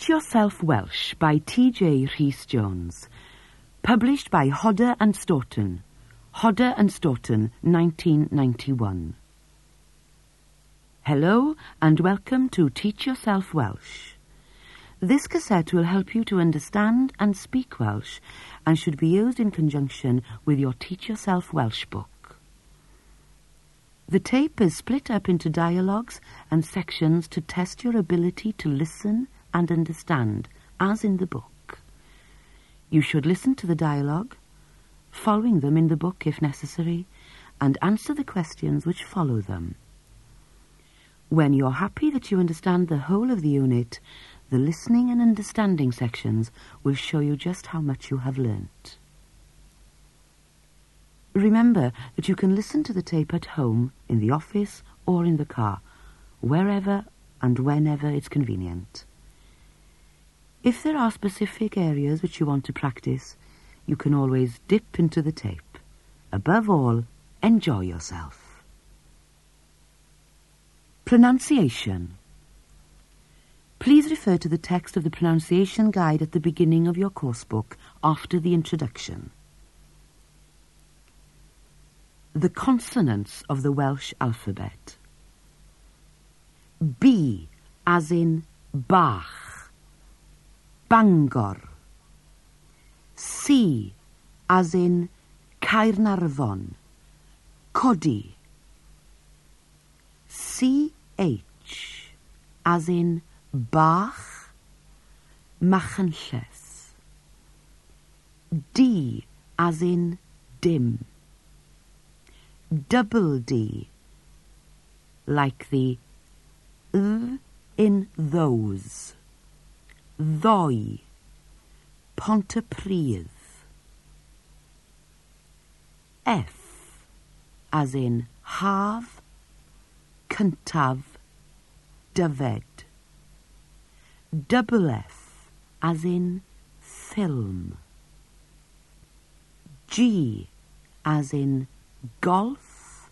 Teach Yourself Welsh by T.J. Rhys Jones. Published by Hodder and Stoughton. Hodder and Stoughton, 1991. Hello and welcome to Teach Yourself Welsh. This cassette will help you to understand and speak Welsh and should be used in conjunction with your Teach Yourself Welsh book. The tape is split up into dialogues and sections to test your ability to listen and understand, as in the book. You should listen to the dialogue, following them in the book if necessary, and answer the questions which follow them. When you're happy that you understand the whole of the unit, the listening and understanding sections will show you just how much you have learnt. Remember that you can listen to the tape at home, in the office, or in the car, wherever and whenever it's convenient. If there are specific areas which you want to practice, you can always dip into the tape. Above all, enjoy yourself. Pronunciation. Please refer to the text of the pronunciation guide at the beginning of your course book after the introduction. The consonants of the Welsh alphabet. B as in Bach, Bangor. C as in Caernarfon. Codi. CH as in bach. Machynlles. D as in dim. Double D like the th in those. Ddoi, Pontypridd. F, as in haf, cyntaf, dyfed. Double F, as in film. G, as in golf,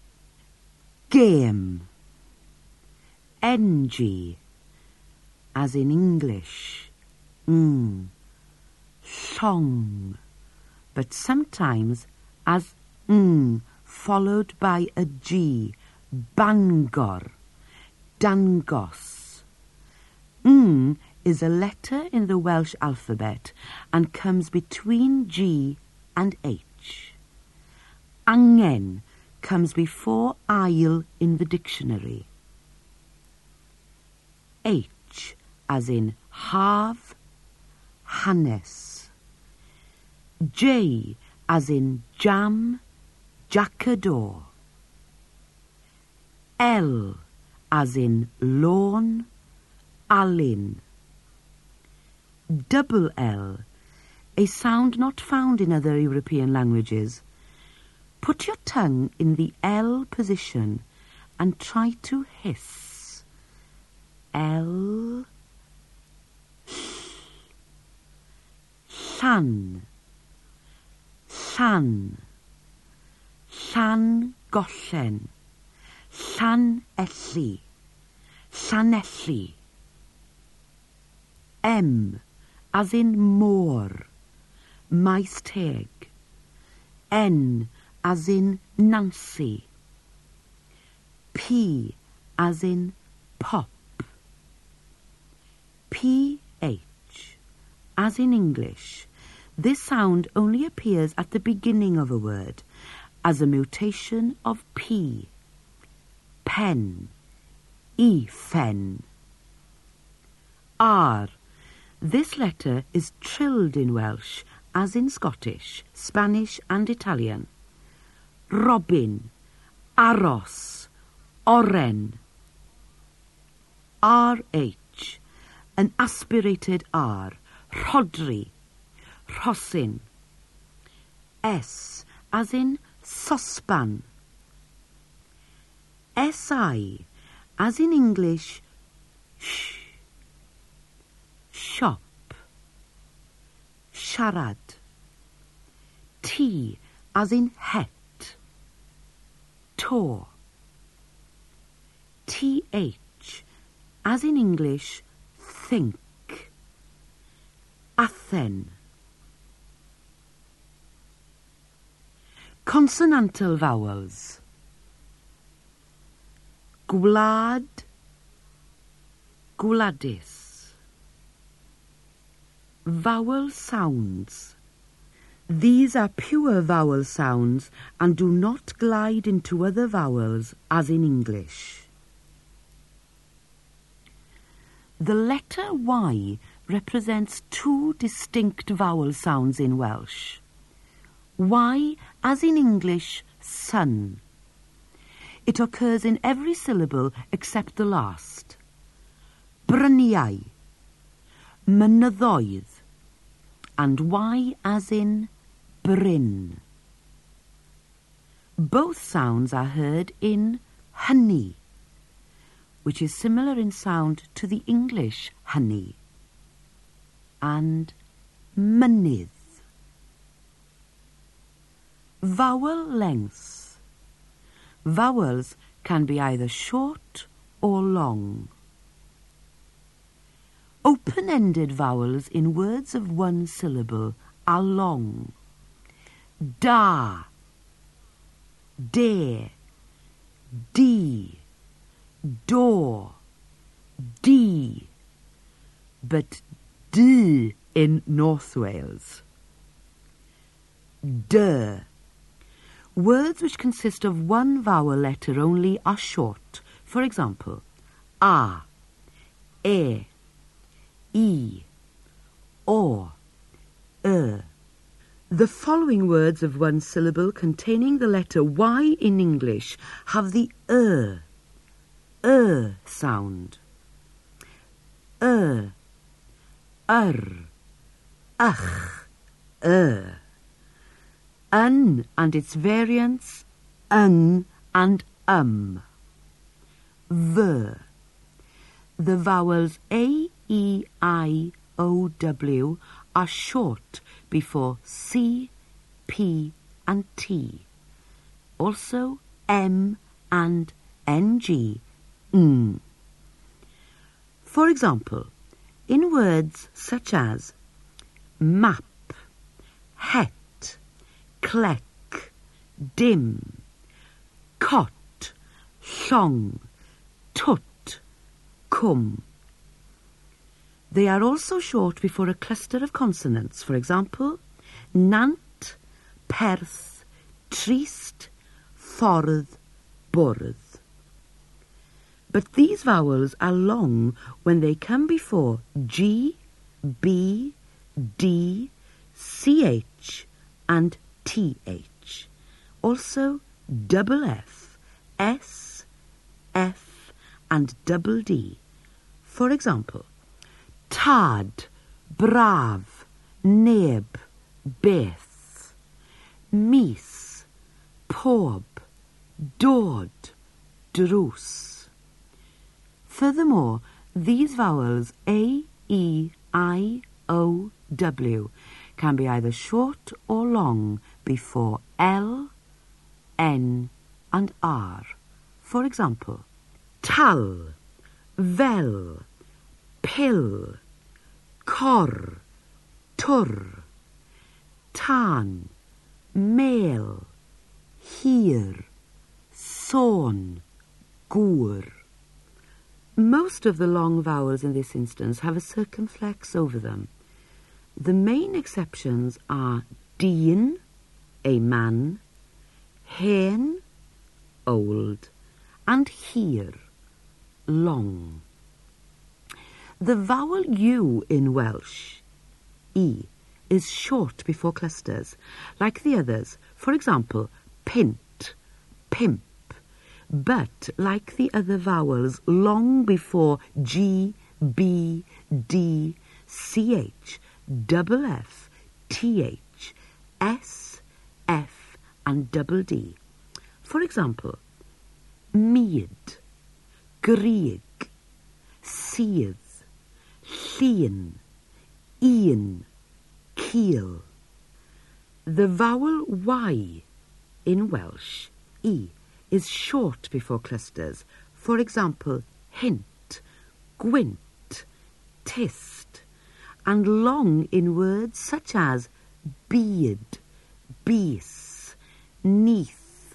game. NG, as in English, mm, song, but sometimes as mm followed by a G, Bangor, dangos. Mm is a letter in the Welsh alphabet and comes between G and H. Angen comes before ail in the dictionary. H as in half, hanes. J as in jam, jacador. L as in lawn, alin. Double L, a sound not found in other European languages. Put your tongue in the L position and try to hiss. L. Llan. Llan. Llan gollen. Llan elli. Llanelli. M, as in môr. Maes teg. N, as in Nancy. P, as in pop. P, H, as in English. This sound only appears at the beginning of a word as a mutation of P. Pen. E-fen. R this letter is trilled in Welsh, as in Scottish, Spanish and Italian. Robin, aros, oren. RH, an aspirated R, Rhodri, Rhosyn. S, as in sospan. SI, as in English, sh shop, siarad. T as in het, Tor. Th as in English, think, Bwthen. Consonantal vowels. Gwlad, gwladus. Vowel sounds. These are pure vowel sounds and do not glide into other vowels as in English. The letter Y represents two distinct vowel sounds in Welsh. Y, as in English, sun. It occurs in every syllable except the last. Bryniau, mynyddoedd, and Y as in bryn. Both sounds are heard in honey, which is similar in sound to the English honey, and mynydd. Vowel lengths. Vowels can be either short or long. Open-ended vowels in words of one syllable are long. Da, de, d, do, d, but d in North Wales. D. Words which consist of one vowel letter only are short. For example, a, e, e, o, e. The following words of one syllable containing the letter Y in English have the er, er sound. Er, ur, ach, er un and its variants, un and um. V. The vowels A, E, I, O, W are short before C, P and T. Also M and NG, N. For example, in words such as map, het, clec, dim, cot, llong, tut, cum. They are also short before a cluster of consonants, for example, nant, perth, trist, ffordd, bwrdd. But these vowels are long when they come before G, B, D, CH and TH. Also double F, S, F and double D. For example, tad, brav, neb, beth, mis, pob, dod, drws. Furthermore, these vowels A, E, I, O, W can be either short or long before L, N and R. For example, tal, fel, pill, cor, tur, tan, male, hir, son, gur. Most of the long vowels in this instance have a circumflex over them. The main exceptions are dyn, a man, hen, old, and hir, long. The vowel U in Welsh, E, is short before clusters, like the others, for example, pint, pimp, but like the other vowels, long before G, B, D, CH, double F, TH, S, F and double D. For example, mead, Grieg, sydd, llun, un, keel. The vowel Y in Welsh, E, is short before clusters. For example, hint, gwint, tist and long in words such as beard, bees, neath,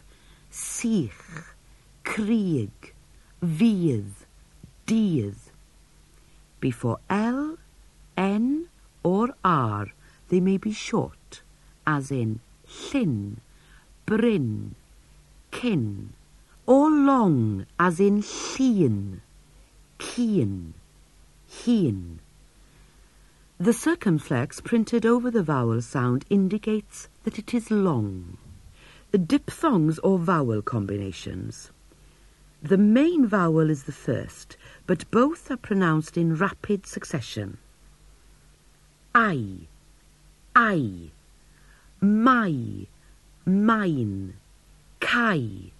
sich, krieg, fydd, dydd. Before L, N, or R, they may be short, as in llyn, bryn, kin, or long, as in llun, cyn, hun. The circumflex printed over the vowel sound indicates that it is long. The diphthongs or vowel combinations. The main vowel is the first, but both are pronounced in rapid succession. I, I, my, mine, kai,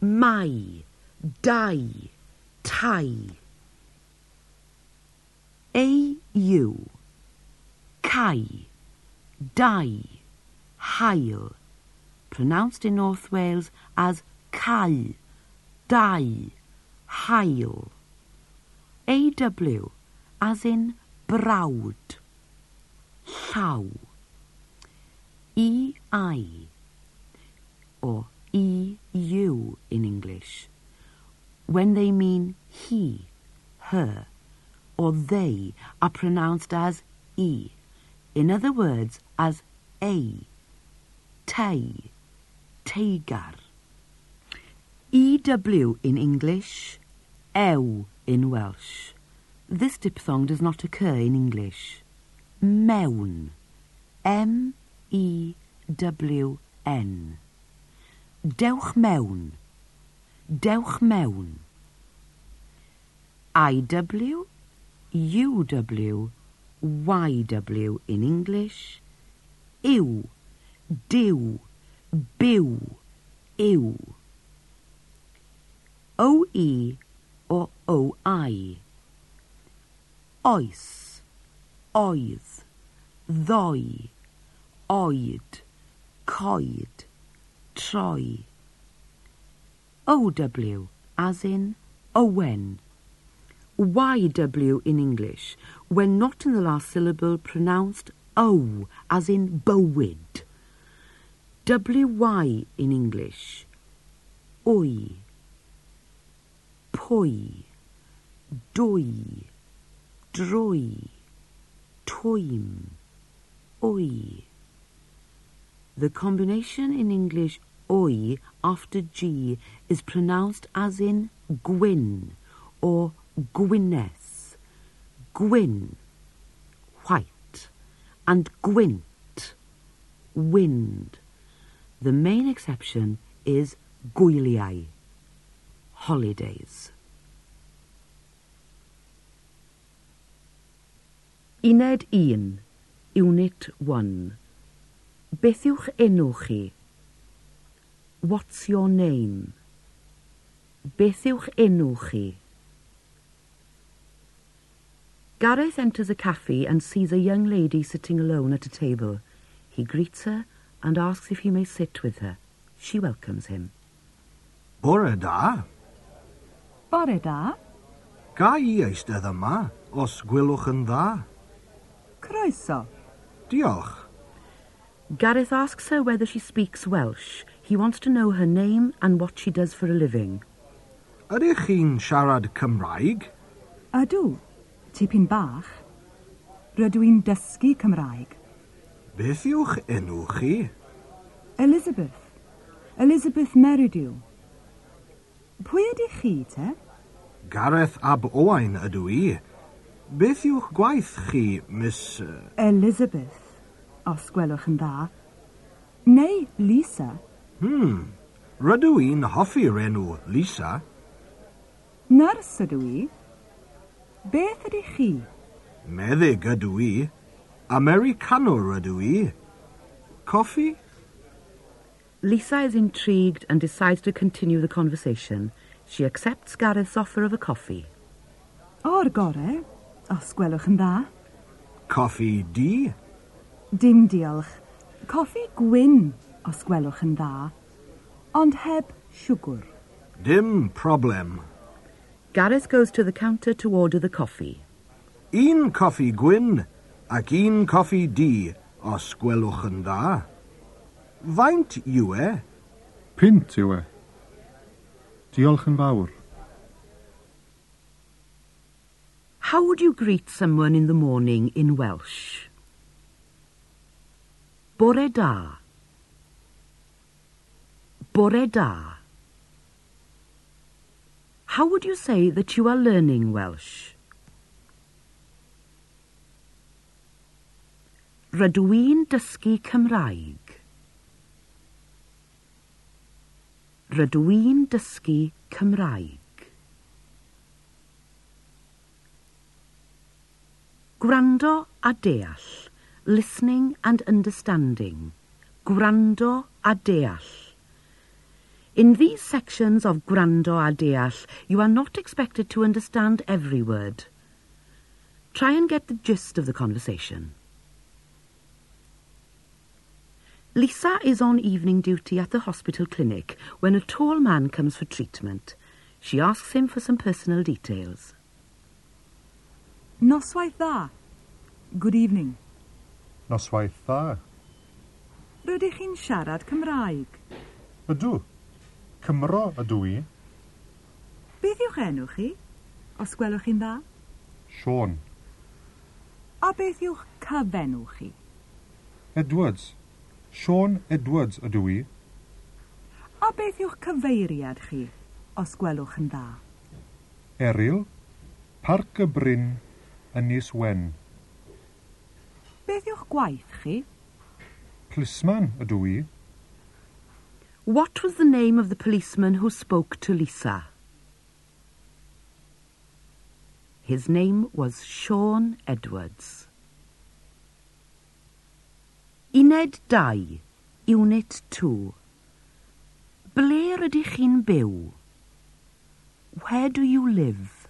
mai, dai, tai. A, U, kai, dai, hael, pronounced in North Wales as kai, dau, hael. AW, as in brawd, llaw. EI, or EU in English, when they mean he, her, or they are pronounced as E, in other words as A, tei, teigar. EW in English, ew in Welsh. This diphthong does not occur in English. Mewn, M-E-W-N. Dewch mewn, dewch mewn. IW, UW, YW in English, ew. Dew, byw, ew. OE or OI. Oes, oedd, ddoi, oed, coed, troi. OW, as in Owen. YW in English, when not in the last syllable, pronounced O, as in bywyd. WY in English, wy, Poi. dwy, drwy, twym, wy. The combination in English wy after G is pronounced as in gwyn or gwyneth, gwyn, white, and gwynt, wind. The main exception is gwyliau, holidays. Uned 1, Unit 1. Beth yw'ch enw chi? What's your name? Beth yw'ch enw chi? Gareth enters a cafe and sees a young lady sitting alone at a table. He greets her and asks if he may sit with her. She welcomes him. Bore da. Bore da. Ga i eistedd yma, os gwylwch yn dda. Croeso. Diolch. Gareth asks her whether she speaks Welsh. He wants to know her name and what she does for a living. Ydych chi'n siarad Cymraeg? Ydw, tipyn bach. Rydw i'n dysgu Cymraeg. Beth yw'ch enw chi? Elizabeth. Elizabeth Meridew. Pwy ydych chi, te? Gareth Ab Owain ydw i. Beth yw'ch gwaith chi, Miss... Uh... Elizabeth, os gwelwch yn dda. Neu Lisa. Hmm, rydw i'n hoffi'r enw Lisa. Nyrs ydw i. Beth ydych chi? Meddyg ydw i. Americanwr ydw i. Coffi? Lisa is intrigued and decides to continue the conversation. She accepts Gareth's offer of a coffee. O'r gore, os gwelwch yn dda. Coffi di? Dim diolch. Coffi gwyn, os gwelwch yn dda. Ond heb siwgr. Dim problem. Gareth goes to the counter to order the coffee. Un coffi gwyn, ac un coffi di os gwelwch yn dda. Faint yw e? Pint yw e. Diolch yn fawr. How would you greet someone in the morning in Welsh? Bore da. Bore da. How would you say that you are learning Welsh? Rydw i'n dysgu Cymraeg. Rydw i'n dysgu Cymraeg. Gwrando a deall. Listening and understanding. Gwrando a deall. In these sections of Gwrando a deall, you are not expected to understand every word. Try and get the gist of the conversation. Lisa is on evening duty at the hospital clinic when a tall man comes for treatment. She asks him for some personal details. Noswaith dda. Good evening. Noswaith dda. Rydych chi'n siarad Cymraeg? Ydw. Cymro ydw i. Beth yw'ch enw chi? Os gwelwch chi'n dda? Sean. A beth yw'ch cyfenw chi? Edwards. Sean Edwards ydw i. A beth yw'ch cyfeiriad chi? Os gwelwch yn dda? Eryl. Parc y Bryn, Ynys Wen. Beth yw'ch gwaith chi? Plisman ydw i. What was the name of the policeman who spoke to Lisa? His name was Sean Edwards. Uned 2, Unit 2. Ble rydych chi'n byw? Where do you live?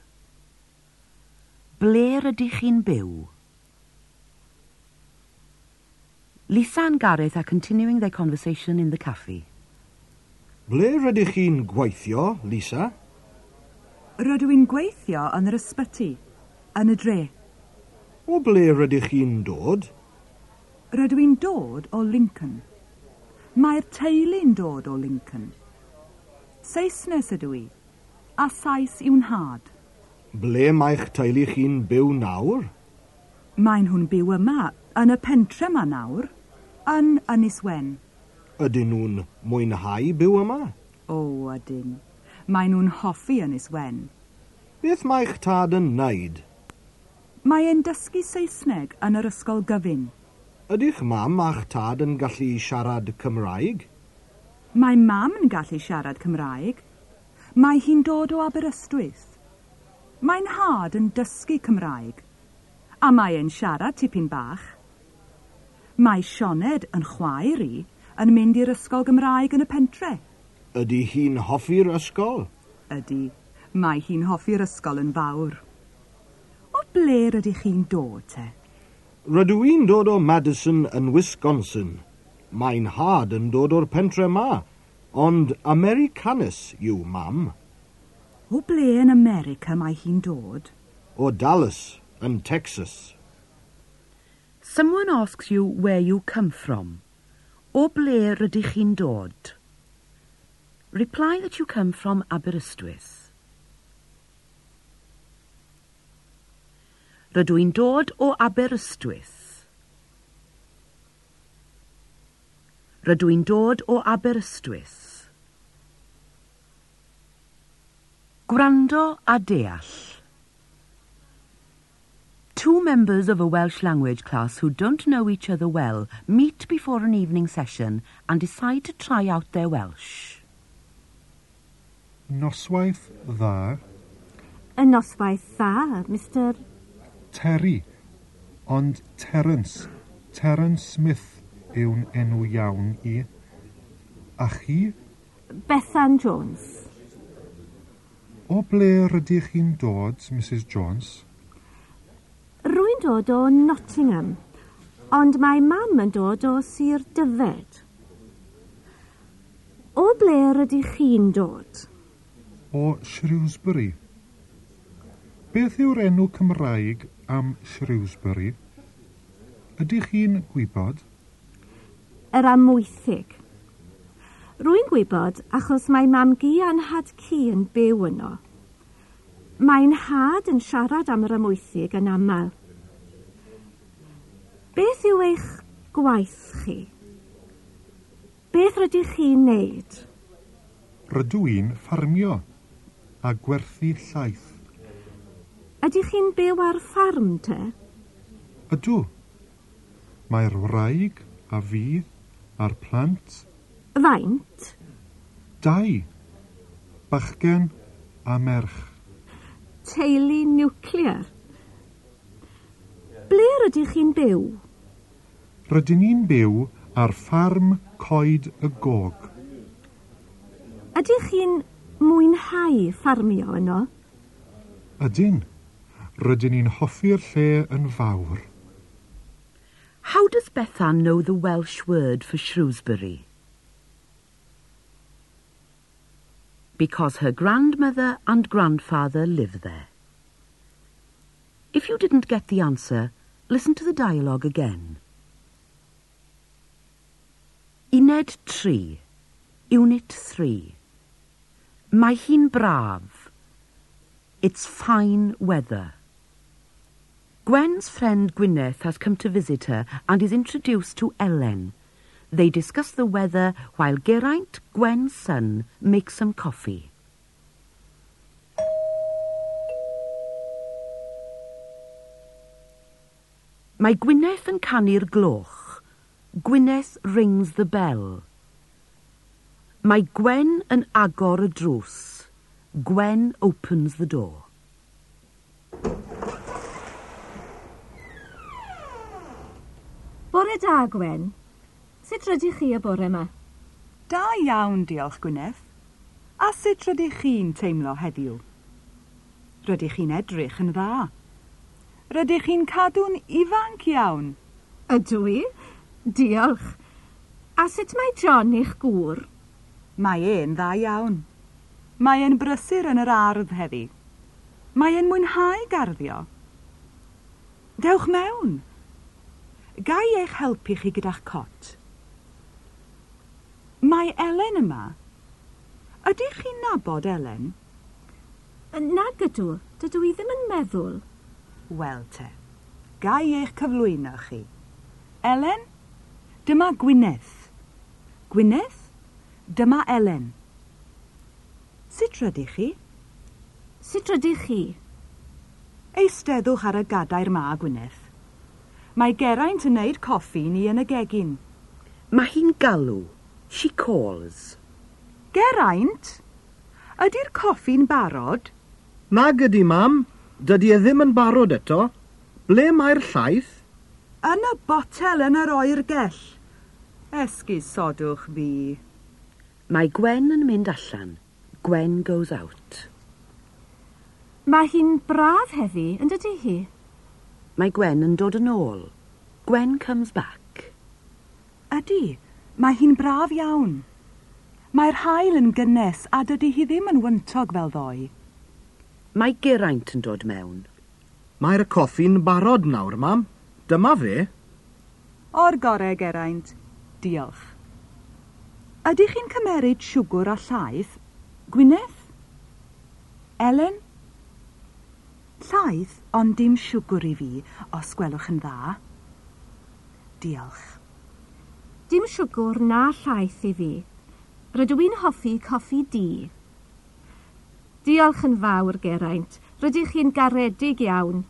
Ble rydych chi'n byw? Lisa and Gareth are continuing their conversation in the cafe. Ble rydych chi'n gweithio, Lisa? Rydw i'n gweithio yn yr ysbyty, yn y dre. O ble rydych chi'n dod? Rydw i'n dod o Lincoln. Mae'r teulu'n dod o Lincoln. Saesnes ydw i, a Saes yw'n had. Ble mae'ch teulu chi'n byw nawr? Mae'n hwn byw yma, yn y pentre yma nawr, yn Ynys Wen. Ydyn nhw'n mwynhau byw yma? O, ydyn. Mae nhw'n hoffi Ynys Wen. Beth mae'ch tad yn wneud? Mae e'n dysgu Saesneg yn yr ysgol gyfun. Ydych mam a'ch tad yn gallu siarad Cymraeg? Mae mam yn gallu siarad Cymraeg. Mae hi'n dod o Aberystwyth. Mae'n had yn dysgu Cymraeg. A mae e'n siarad tipyn bach. Mae Sioned yn chwaer i yn mynd i'r ysgol Gymraeg yn y pentre. Ydy hi'n hoffi'r ysgol? Ydy. Mae hi'n hoffi'r ysgol yn fawr. O ble rydych chi'n dod te? Rydw i'n dod o Madison and Wisconsin. Mae'n had yn dod o'r pentre ma, ond Americanus you mam. O ble yn America mae hi'n dod? O Dallas and Texas. Someone asks you where you come from. O ble rydych chi'n dod? Reply that you come from Aberystwyth. Rydw i'n dod o Aberystwyth. Rydw i'n dod o Aberystwyth. Gwrando a deall. Two members of a Welsh language class who don't know each other well meet before an evening session and decide to try out their Welsh. Noswaith dda. Y noswaith dda, Mr Terry, ond Terence, Terence Smith yw'n enw iawn i. A chi? Bethan Jones. O ble rydych chi'n dod, Mrs Jones? Rwy'n dod o Nottingham, ond mae mam yn dod o Sir Dyfed. O ble rydych chi'n dod? O Shrewsbury. Beth yw'r enw Cymraeg am Shrewsbury? Ydych chi'n gwybod? Yr amwythig. Rwy'n gwybod achos mae mam gi a'n had ci yn byw yno. Mae'n had yn siarad am yr amwythig yn aml. Beth yw eich gwaith chi? Beth rydych chi'n neud? Rydw i'n ffarmio a gwerthu llaeth. Ydych chi'n byw ar ffarm te? Ydw. Mae'r wraig a fi a'r plant. Faint? Dau. Bachgen a merch. Teulu niwclear. Ble rydych chi'n byw? Rydyn ni'n byw ar ffarm coed y gog. Ydych chi'n mwynhau ffarmio yno? Ydyn. Rydyn ni'n hoffi'r lle yn fawr. How does Bethan know the Welsh word for Shrewsbury? Because her grandmother and grandfather live there. If you didn't get the answer, listen to the dialogue again. Uned 3, Unit 3. Mae hi'n braf. It's fine weather. Gwen's friend Gwyneth has come to visit her and is introduced to Ellen. They discuss the weather while Geraint, Gwen's son, makes some coffee. Mae Gwyneth yn canu'r gloch. Gwyneth rings the bell. Mae Gwen yn agor y drws. Gwen opens the door. Bore da, Gwen. Sut rydych chi y bore yma? Da iawn, diolch Gwyneth. A sut rydych chi'n teimlo heddiw? Rydych chi'n edrych yn dda. Rydych chi'n cadw'n ifanc iawn. Ydw i? Diolch. A sut mae John i'ch gŵr? Mae e'n dda iawn. Mae e'n brysur yn yr ardd heddi. Mae e'n mwynhau garddio. Dewch mewn! gai eich helpu chi gyda'ch cot? Mae Elen yma. Ydych chi'n nabod Elen? Nag ydw, dydw i ddim yn meddwl. Wel te, gai eich cyflwyno chi. Elen, dyma Gwyneth. Gwyneth, dyma Elen. Sut rydych chi? Sut rydych chi? Eisteddwch ar y gadair ma Gwyneth. Mae Geraint yn neud coffi ni yn y gegin. Mae hi'n galw. She calls. Geraint? Ydy'r coffi'n barod? Nag ydy, mam. Dydy e ddim yn barod eto. Ble mae'r llaeth? Yn y botel yn yr oer gell. Esgusodwch fi. Mae Gwen yn mynd allan. Gwen goes out. Mae hi'n braf heddi, yn dydy hi? Mae Gwen yn dod yn ôl. Gwen comes back. Ydy, mae hi'n braf iawn. Mae'r haul yn gynnes a dydy hi ddim yn wyntog fel ddoe. Mae Geraint yn dod mewn. Mae'r coffi'n barod nawr, mam. Dyma fe. O'r gorau, Geraint. Diolch. Ydych chi'n cymeryd siwgr a llaeth? Gwyneth? Elen? Llaeth, ond dim siwgr i fi, os gwelwch yn dda. Diolch. Dim siwgr na llaeth i fi. Rydw i'n hoffi coffi di. Diolch yn fawr, Geraint. Rydych chi'n garedig iawn.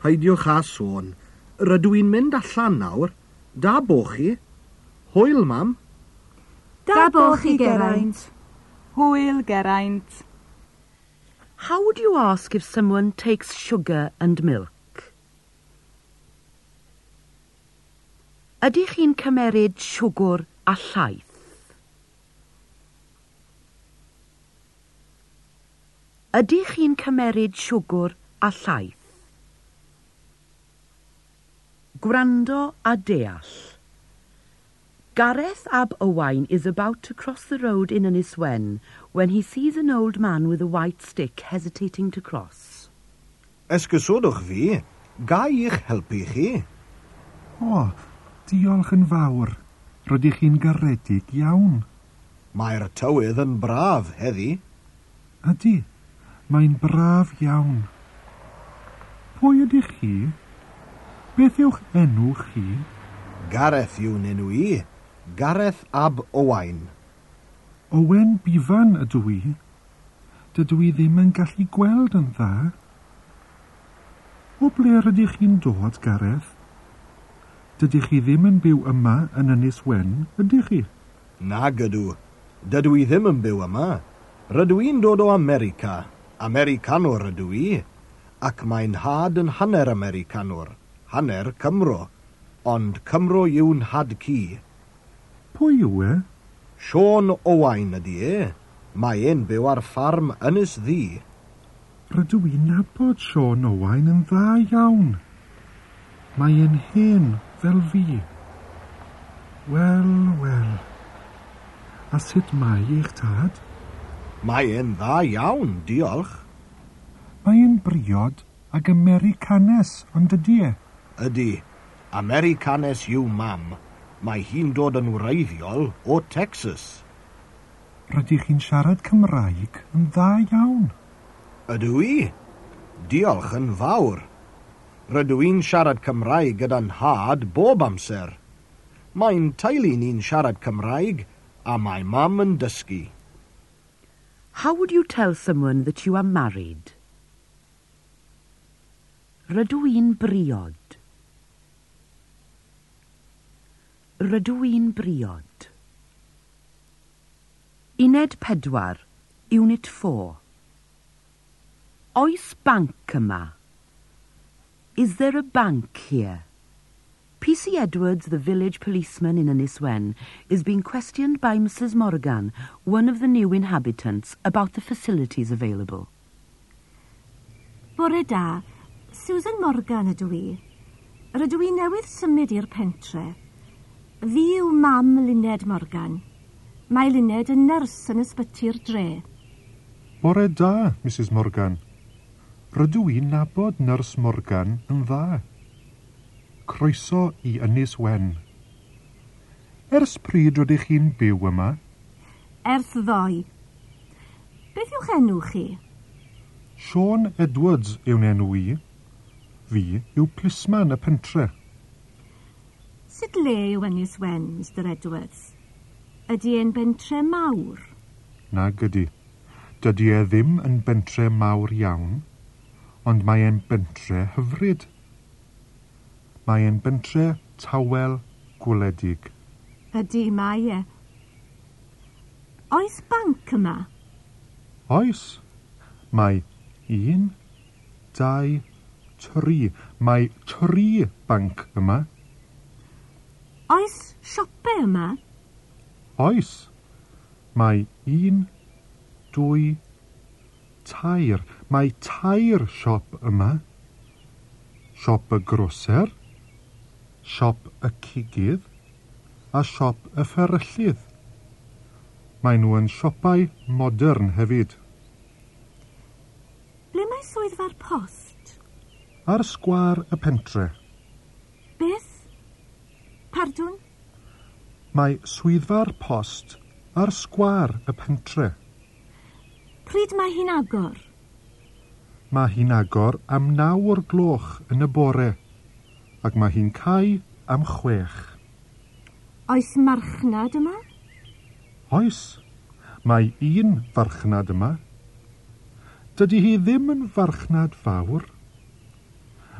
Paidiwch a sôn. Rydw i'n mynd allan nawr. Da boch chi. Hwyl, mam. Da, da boch chi, Geraint. Hwyl, Geraint. How would you ask if someone takes sugar and milk? Ydych chi'n cymeryd siwgr a llaeth? Ydych chi'n cymeryd siwgr a llaeth? Gwrando a deall. Gareth ab Owain is about to cross the road in Aniswen when he sees an old man with a white stick hesitating to cross. Esgysodwch fi, ga i'ch helpu chi. O, oh, diolch yn fawr. Rydych chi'n garedig iawn. Mae'r tywydd yn braf heddi. Ydy, mae'n braf iawn. Pwy ydych chi? Beth yw'ch enw chi? Gareth yw'n enw i. Gareth ab Owain. Owen bifan ydw i. Dydw i ddim yn gallu gweld yn dda. O ble rydych chi'n dod, Gareth? Dydych chi ddim yn byw yma yn Ynys Wen, ydych chi? Na gydw. Dydw i ddim yn byw yma. Rydw i'n dod o America. Americanwr ydw i. Ac mae'n had yn hanner Americanwr, hanner Cymro. Ond Cymro yw'n had cu. Pwy yw e? Sean Owain ydi e. Mae e'n byw ar ffarm Ynys Ddi. Rydw i'n nabod Sean Owain yn dda iawn. Mae e'n hen fel fi. Wel, wel. A sut mae eich tad? Mae e'n dda iawn, diolch. Mae e'n briod ag Americanes, ond ydy e? Ydy. Americanes yw mam. Mae hi'n dod yn wreiddiol o Texas. Rydych chi'n siarad Cymraeg yn dda iawn. Ydw i? Diolch yn fawr. Rydw i'n siarad Cymraeg gyda'n had bob amser. Mae'n teulu ni'n siarad Cymraeg a mae mam yn dysgu. How would you tell someone that you are married? Rydw i'n briod. Rydw briod. Uned pedwar, Unit 4. Oes banc yma? Is there a bank here? PC Edwards, the village policeman in Ynyswen, is being questioned by Mrs. Morgan, one of the new inhabitants, about the facilities available. Bore da, Susan Morgan ydw i. Rydw i newydd symud i'r pentre. Fi yw mam Luned Morgan. Mae Luned yn nyrs yn ysbytu'r dre. Bore da, Mrs Morgan. Rydw i'n nabod nyrs Morgan yn dda. Croeso i Ynys Wen. Ers pryd rydych chi'n byw yma? Ers ddoi. Beth yw'ch enw chi? Sean Edwards yw'n enw i. Fi yw plisman y pentre. Sut le yw Ynys Wen, Mr Edwards? Ydy e'n bentre mawr? Nag ydy. Dydy e ddim yn bentre mawr iawn, ond mae e'n bentre hyfryd. Mae e'n bentre tawel gwledig. Ydy, mae e. Oes banc yma? Oes. Mae un, dau, tri. Mae tri banc yma. Oes siopau yma? Oes. Mae un, dwy, tair. Mae tair siop yma. Siop y groser, siop y cigydd a siop y fferyllydd. Mae nhw yn siopau modern hefyd. Ble mae swyddfa'r post? Ar sgwar y pentre. Sadwrn? Mae swyddfa'r post ar sgwâr y pentre. Pryd mae hi'n agor? Mae hi'n agor am naw o'r gloch yn y bore ac mae hi'n cau am chwech. Oes marchnad yma? Oes. Mae un farchnad yma. Dydy hi ddim yn farchnad fawr.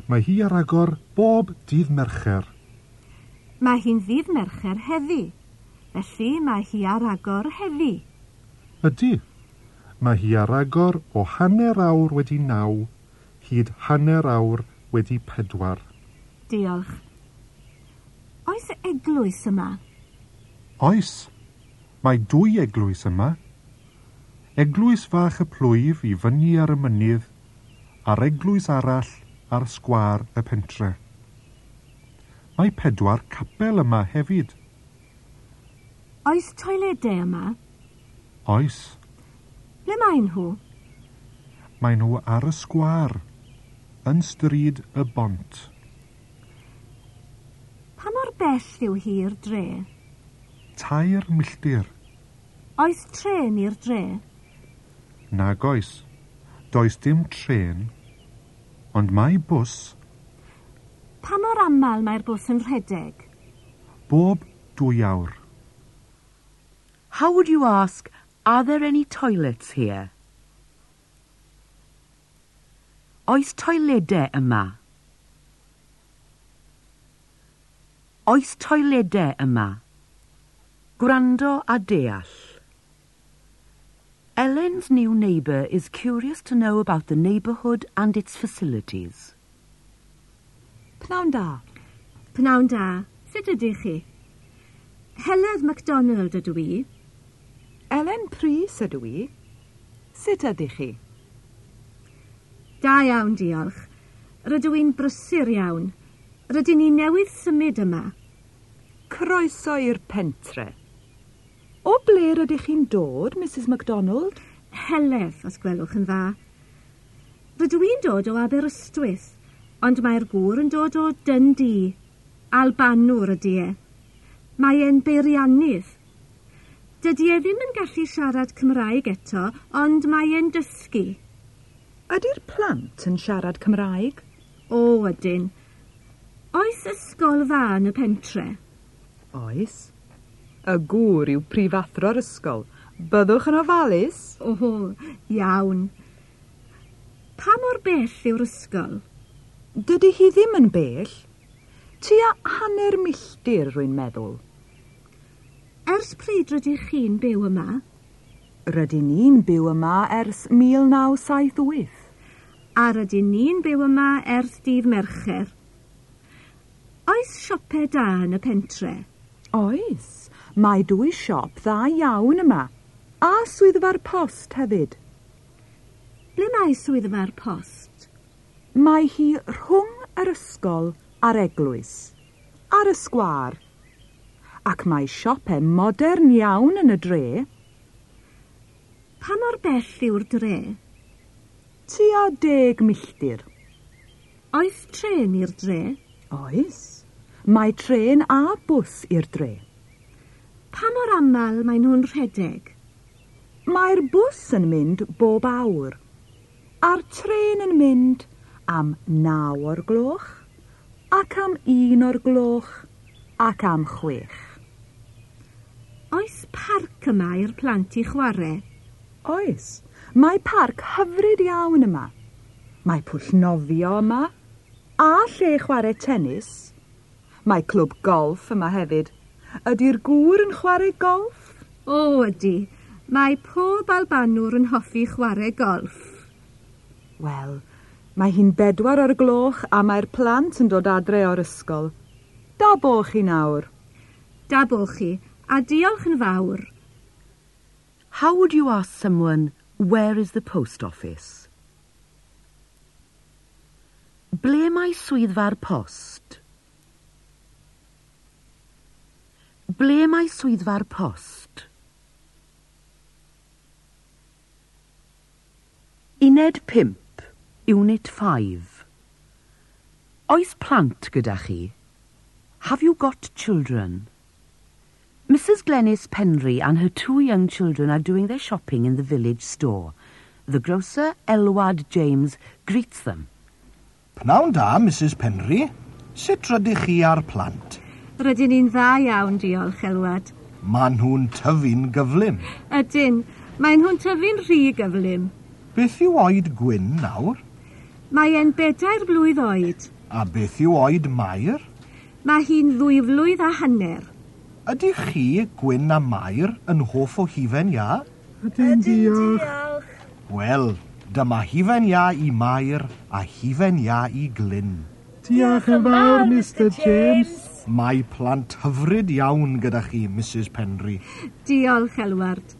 Mae hi ar agor bob dydd mercher. Mae hi'n ddydd mercher heddi, felly mae hi ar agor heddi. Ydy. Mae hi ar agor o hanner awr wedi naw hyd hanner awr wedi pedwar. Diolch. Oes eglwys yma? Oes. Mae dwy eglwys yma. Eglwys fach y plwyf i fyny ar y mynydd a'r eglwys arall ar sgwâr y pentre. Mae pedwar capel yma hefyd. Oes toiledau yma? Oes. Ble mae nhw? Mae nhw ar y sgwâr, yn stryd y bont. Pa mor bell yw hi'r dre? Tair milltir. Oes tren i'r dre? Nag oes. Does dim tren, ond mae bws Pa mor aml mae'r bws yn rhedeg? Bob dwy awr. How would you ask, are there any toilets here? Oes toiledau yma? Oes toiledau yma? Gwrando a deall. Ellen's new neighbour is curious to know about the neighbourhood and its facilities. Pnawn da. Pnawn da. Sut ydych chi? Heledd MacDonald ydw i. Elen Pris ydw i. Sut ydych chi? Da iawn, diolch. Rydw i'n brysur iawn. Rydyn ni newydd symud yma. Croeso i'r pentre. O ble rydych chi'n dod, Mrs MacDonald? Heledd, os gwelwch yn dda. Rydw i'n dod o Aberystwyth ond mae'r gŵr yn dod o Dundee, Albanwr ydy e. Mae e'n beiriannydd. Dydy e ddim yn gallu siarad Cymraeg eto, ond mae e'n dysgu. Ydy'r plant yn siarad Cymraeg? O, ydyn. Oes ysgol dda yn y pentre? Oes. Y gŵr yw prifathro'r ysgol. Byddwch yn ofalus? O, iawn. Pa mor bell yw'r ysgol? Dydy hi ddim yn bell. Tua hanner milltir, rwy'n meddwl. Ers pryd rydych chi'n byw yma? Rydyn ni'n byw yma ers 1978. A rydyn ni'n byw yma ers dydd Mercher. Oes siopau da yn y pentre? Oes. Mae dwy siop dda iawn yma. A swyddfa'r post hefyd. Ble mae swyddfa'r post? Mae hi rhwng yr ysgol a'r eglwys, ar y sgwâr, ac mae siopau modern iawn yn y dre. Pa mor bell yw'r dre? Tua deg milltir. Oes tren i'r dre? Oes. Mae tren a bws i'r dre. Pa mor aml maen nhw'n rhedeg? Mae'r bws yn mynd bob awr, a'r tren yn mynd am naw o'r gloch, ac am un o'r gloch, ac am chwech. Oes parc yma i'r plant i chwarae? Oes, mae parc hyfryd iawn yma. Mae pwll nofio yma, a lle chwarae tennis. Mae clwb golf yma hefyd. Ydy'r gŵr yn chwarae golf? O, ydy. Mae pob albanwr yn hoffi chwarae golf. Wel, Mae hi'n bedwar o'r gloch a mae'r plant yn dod adre o'r ysgol. Da bo chi nawr. Da bo chi, a diolch yn fawr. How would you ask someone, where is the post office? Ble mae swyddfa'r post? Ble mae swyddfa'r post? Uned 5. Unit 5 Oes plant gyda chi? Have you got children? Mrs Glenys Penry and her two young children are doing their shopping in the village store. The grocer, Elwad James, greets them. Pnawn da, Mrs Penry. Sut rydych chi ar plant? Rydyn ni'n dda iawn, diolch, Elwad. Maen nhw'n tyfu'n gyflym. Ydyn, mae nhw'n tyfu'n rhy gyflym. Beth yw oed gwyn nawr? Mae e'n bedair blwydd oed. A beth yw oed Mair? Mae hi'n ddwy flwydd a hanner. Ydych chi, Gwyn a Mair, yn hoff o hifen ia? Ydyn diolch. Wel, dyma hifen ia i Mair a hifen ia i Glyn. Diolch yn fawr, Mr James. Mae plant hyfryd iawn gyda chi, Mrs Penry. Diolch, Elward.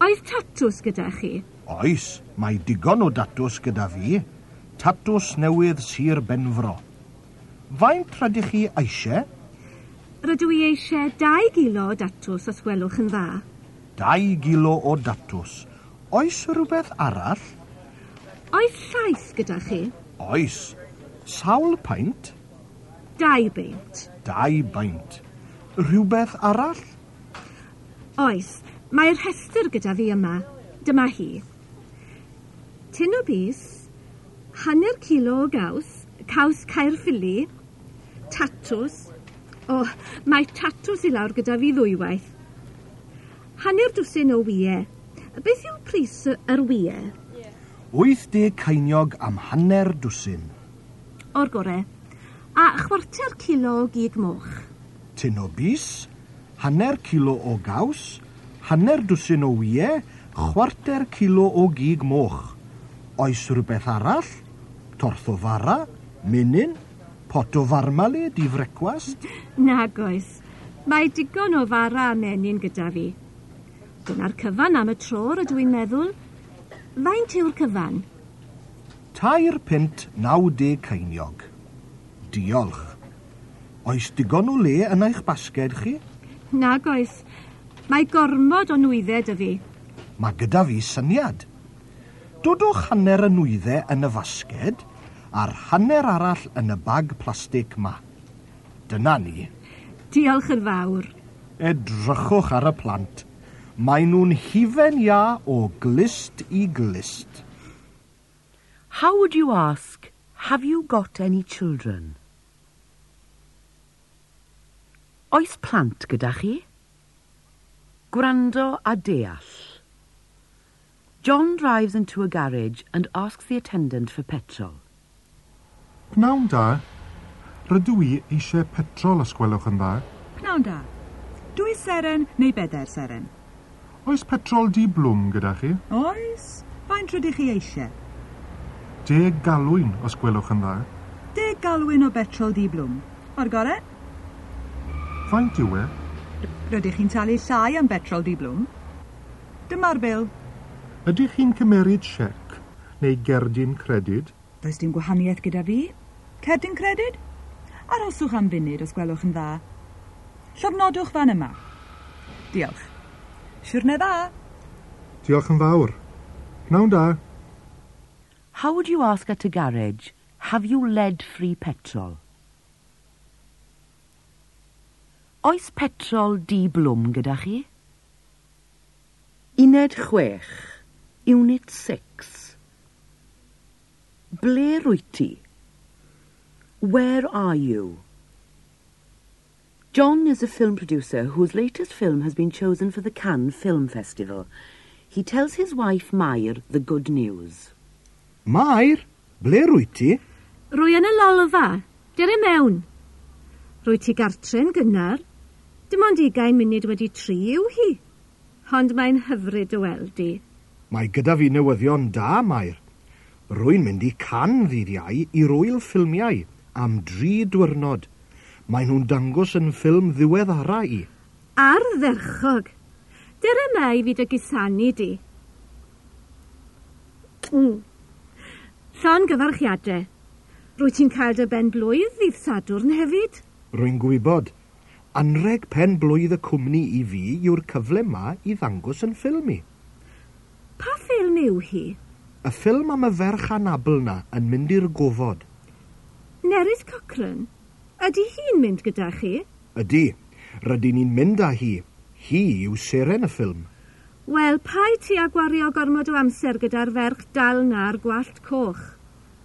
Oedd tatws gyda chi? Oes, mae digon o datws gyda fi. Tatws newydd Sir Benfro. Faint rydych chi eisiau? Rydw i eisiau 2 gilo o datws os gwelwch yn dda. 2 gilo o datws. Oes rhywbeth arall? Oes llaeth gyda chi? Oes. Sawl paint? Dau beint. Dau beint. Rhywbeth arall? Oes. Mae'r rhestr gyda fi yma. Dyma hi tin o bus, hanner kilo o gaws, caws Caerffili, tatws, o, oh, mae tatws i lawr gyda fi ddwywaith, hanner dwsyn o wyau. Beth yw pris yr wyau? Yeah. 80 ceiniog am hanner dwsyn. O'r gore. A chwarter kilo o gig moch. Tyn o bus, hanner kilo o gaws, hanner dwsyn o wyau, chwarter kilo o gig moch. Oes rhywbeth arall? Torth o fara? Menyn? Pot o farmaled i frecwast? Nag oes. Mae digon o fara a menyn gyda fi. Dyna'r cyfan am y tro rydw i'n meddwl. Faint yw'r cyfan? Tair pint naw deg ceiniog. Diolch. Oes digon o le yn eich basged chi? Nag oes. Mae gormod o nwyddau dy fi. Mae gyda fi syniad dodwch hanner y nwyddau yn y fasged a'r hanner arall yn y bag plastig ma. Dyna ni. Diolch yn fawr. Edrychwch ar y plant. Mae nhw'n hifen ia o glist i glist. How would you ask, have you got any children? Oes plant gyda chi? Gwrando a deall. John drives into a garage and asks the attendant for petrol. Pnawn da. Rydw i eisiau petrol os gwelwch yn dda. Pnawn da. Dwy seren neu bedair seren? Oes petrol di blwm gyda chi? Oes. Faint rydych chi eisiau? Deg galwyn os gwelwch yn dda. Deg galwyn o betrol di blwm. O'r gore? Faint yw e? Rydych chi'n talu llai am betrol di blwm? Dyma'r bil. Ydych chi'n cymeryd siec neu gerdyn credyd? Does dim gwahaniaeth gyda fi. Cerdyn credyd? Aroswch am funud os gwelwch yn dda. Llofnodwch fan yma. Diolch. Siwrne dda. Diolch yn fawr. Pnawn da. How would you ask at a garage, have you lead-free petrol? Oes petrol di blwm gyda chi? Uned chwech. Unit 6. Ble rwy? Where are you? John is a film producer whose latest film has been chosen for the Cannes Film Festival. He tells his wife Mair the good news. Mair, ble rwy ti? Rwy yn y lolfa. Dere mewn. Rwy ti gartre'n gynnar. Dim ond ugain munud wedi tri yw hi. Ond mae'n hyfryd o weld di. Mae gyda fi newyddion da, Mair. Rwy'n mynd i can ddydd iau i rwyl ffilmiau am dri dwyrnod. Mae nhw'n dangos yn ffilm ddiweddara i. Ardderchog! Dyr yma i fi dy gusanu di. Mm. Llon gyfarchiadau. Rwy ti'n cael dy ben blwydd ddydd Sadwrn hefyd? Rwy'n gwybod. Anreg pen blwydd y cwmni i fi yw'r cyfle yma i ddangos yn ffilm i. Pa ffilm yw hi? Y ffilm am y ferch anabl na yn mynd i'r gofod. Neris Cochran, ydy hi'n mynd gyda chi? Ydy, rydyn ni'n mynd â hi. Hi yw seren y ffilm. Wel, pai ti a gwario gormod o amser gyda'r ferch dal na'r gwallt coch?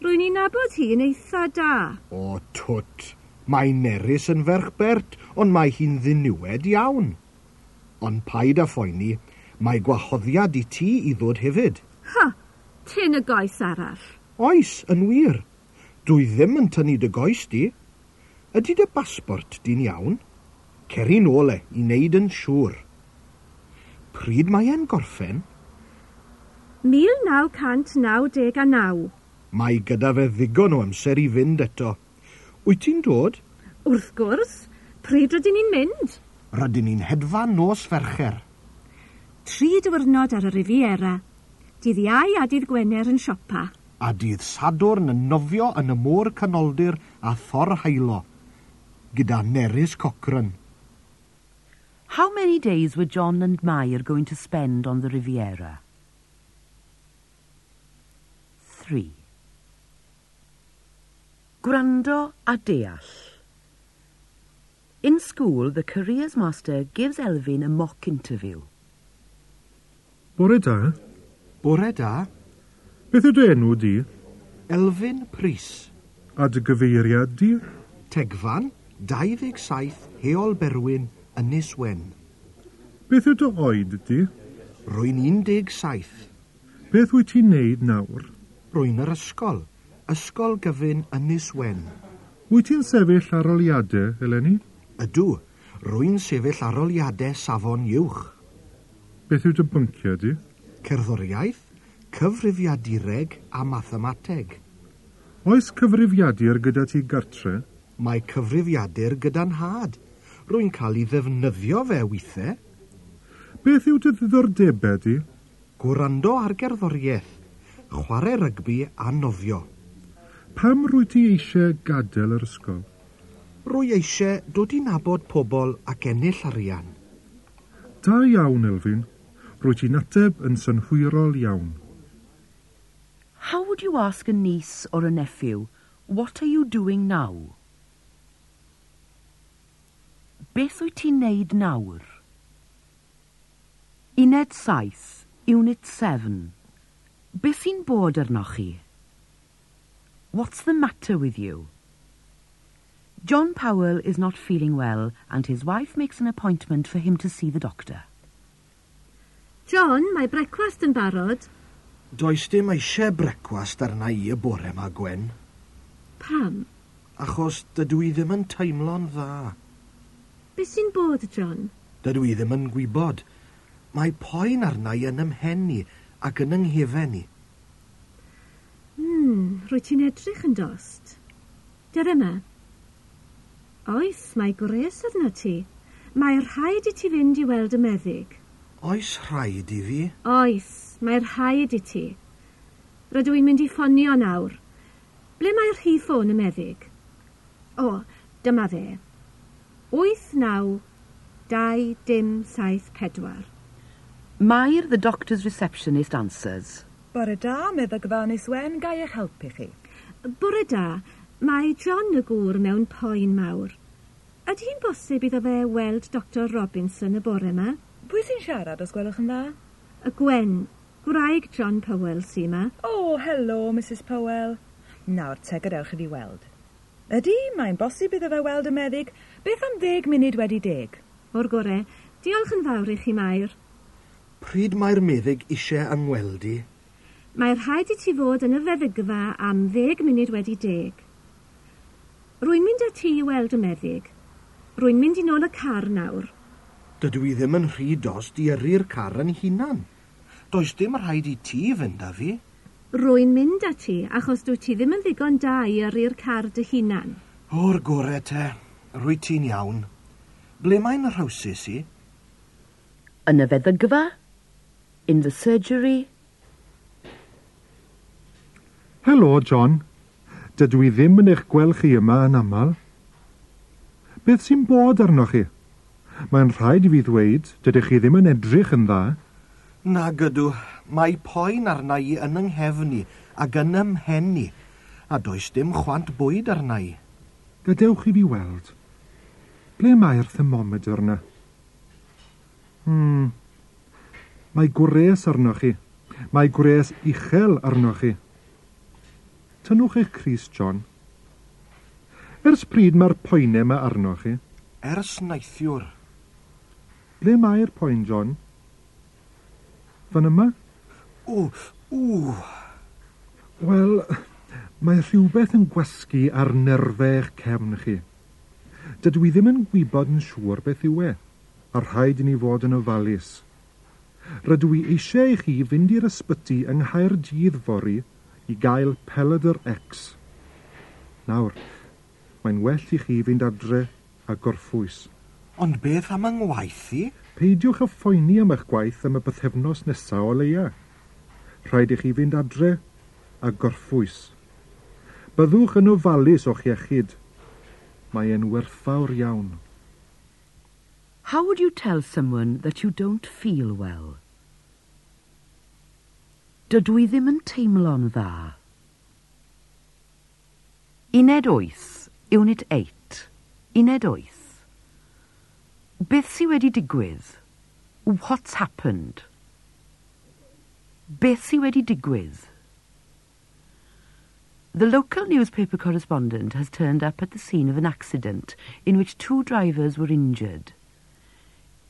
Rwy'n i'n nabod hi'n eitha da. O, twt. Mae Nerys yn ferch bert, ond mae hi'n ddiniwed iawn. Ond paid a phoeni, Mae gwahoddiad i ti i ddod hefyd. Ha, tyn y goes arall. Oes, yn wir. Dwi ddim yn tynnu dy goes di. Ydy dy basbort di'n iawn? Ceri nôl e i wneud yn siŵr. Pryd mae e'n gorffen? 1999. Mae gyda fe ddigon o amser i fynd eto. Wyt ti'n dod? Wrth gwrs, pryd rydyn ni'n mynd? Rydyn ni'n hedfa nos fercher tri diwrnod ar y Riviera, dydd iau a dydd Gwener yn siopa. A dydd Sadwrn yn nofio yn y môr canoldir a thor hailo, gyda Nerys Cochran. How many days were John and Mair going to spend on the Riviera? Three. Gwrando a deall. In school, the careers master gives Elvin a mock interview. Bore da. Bore da. Beth ydy enw di? Elfyn Pris. A dy gyfeiriad di? Tegfan, 27 Heol Berwyn, Ynys Wen. Beth ydy oed di? Rwy'n 17. Beth wyt ti'n neud nawr? Rwy'n yr ysgol. Ysgol gyfyn Ynys Wen. Wyt ti'n sefyll ar oliadau, Eleni? Ydw. Rwy'n sefyll aroliadau safon uwch. Beth yw dy bynciau di? Cerddoriaeth, cyfrifiadureg a mathemateg. Oes cyfrifiadur gyda ti gartre? Mae cyfrifiadur gyda'n had. Rwy'n cael ei ddefnyddio fe weithiau. Beth yw dy ddiddordebau di? Gwrando ar gerddoriaeth, chwarae rygbi a nofio. Pam rwy ti eisiau gadael yr ysgol? Rwy eisiau dod i nabod pobl ac ennill arian. Da iawn, Elfyn. Rwy ti'n ateb yn synhwyrol iawn. How would you ask a niece or a nephew, what are you doing now? Beth wyt ti'n neud nawr? Uned 7, Unit 7. Beth sy'n bod arnoch chi? What's the matter with you? John Powell is not feeling well and his wife makes an appointment for him to see the doctor. John, mae brecwast yn barod. Does dim eisiau brecwast arna i y bore yma, Gwen. Pam? Achos dydw i ddim yn teimlo'n dda. Be sy'n bod, John? Dydw i ddim yn gwybod. Mae poen arna i yn ymhen i ac yn ynghefen i. Hmm, rwy ti'n edrych yn dost. Dyr yma. Oes, mae gwres arno ti. Mae rhaid i ti fynd i weld y meddyg. Oes rhaid i fi? Oes, mae rhaid i ti. Rydw i'n mynd i ffonio nawr. Ble mae'r rhi ffôn y meddyg? O, dyma fe. 8 9, 2 dim 7 4. Mae'r the doctor's receptionist answers. Bore da, meddygfa Ynys Wen, gai eich helpu chi. Bore da, mae John y gŵr mewn poen mawr. Ydy hi'n bosib iddo fe weld Dr Robinson y bore yma? Pwy sy'n siarad, os gwelwch yn dda? Y Gwen, gwraig John Powell sy yma. O, oh, helo, Mrs Powell. Nawr, te gadewch i fi weld. Ydy, mae'n bosib iddo fe weld y meddyg. Beth am ddeg munud wedi deg? O'r gore, diolch yn fawr i chi Mair. Pryd mae'r meddyg eisiau yngweldi? i? Mae rhaid i ti fod yn y feddygfa am ddeg munud wedi deg. Rwy'n mynd â ti i weld y meddyg. Rwy'n mynd i nôl y car nawr. Dydw i ddim yn rhy dost i yrru'r car yn hunan. Does dim rhaid i ti fynd â fi. Rwy'n mynd â ti, achos dwi ti ddim yn ddigon da i yrru'r car dy hunan. O'r gore te, rwy ti'n iawn. Ble mae'n rhawsus i? Yn y feddygfa, in the surgery. Helo, John. Dydw i ddim yn eich gweld chi yma yn aml. Beth sy'n bod arnoch chi? Mae'n rhaid i fi ddweud, dydych chi ddim yn edrych yn dda. Na gydw, mae poen arna i yn yng i ac yn ym i, a does dim chwant bwyd arna i. Gadewch i fi weld. Ble mae'r thermometer yna? Hmm. Mae gwres arnoch chi. Mae gwres uchel arnoch chi. Tynwch eich Cris, John. Ers pryd mae'r poenau yma arnoch chi? Ers neithiwr. Ble mae'r poen, John? Fan yma? O, o! Wel, mae rhywbeth yn gwasgu ar nerfau'ch cefn chi. Dydw i ddim yn gwybod yn siŵr beth yw e, a rhaid i ni fod yn ofalus. Rydw i eisiau i chi fynd i'r ysbyty yng Nghaerdydd fory i gael Peledr X. Nawr, mae'n well i chi fynd adre a gorffwys. Ond beth am yngwaith i? Peidiwch â phoeni am eich gwaith am y bythefnos nesaf o leia. Rhaid i chi fynd adre a gorffwys. Byddwch yn ofalus o'ch iechyd. Mae e'n werthfawr iawn. How would you tell someone that you don't feel well? Dydw i ddim yn teimlo'n dda. Uned 8. unit 8. Uned 8. Beth sydd wedi digwydd? What's happened? Beth sydd wedi digwydd? The local newspaper correspondent has turned up at the scene of an accident in which two drivers were injured.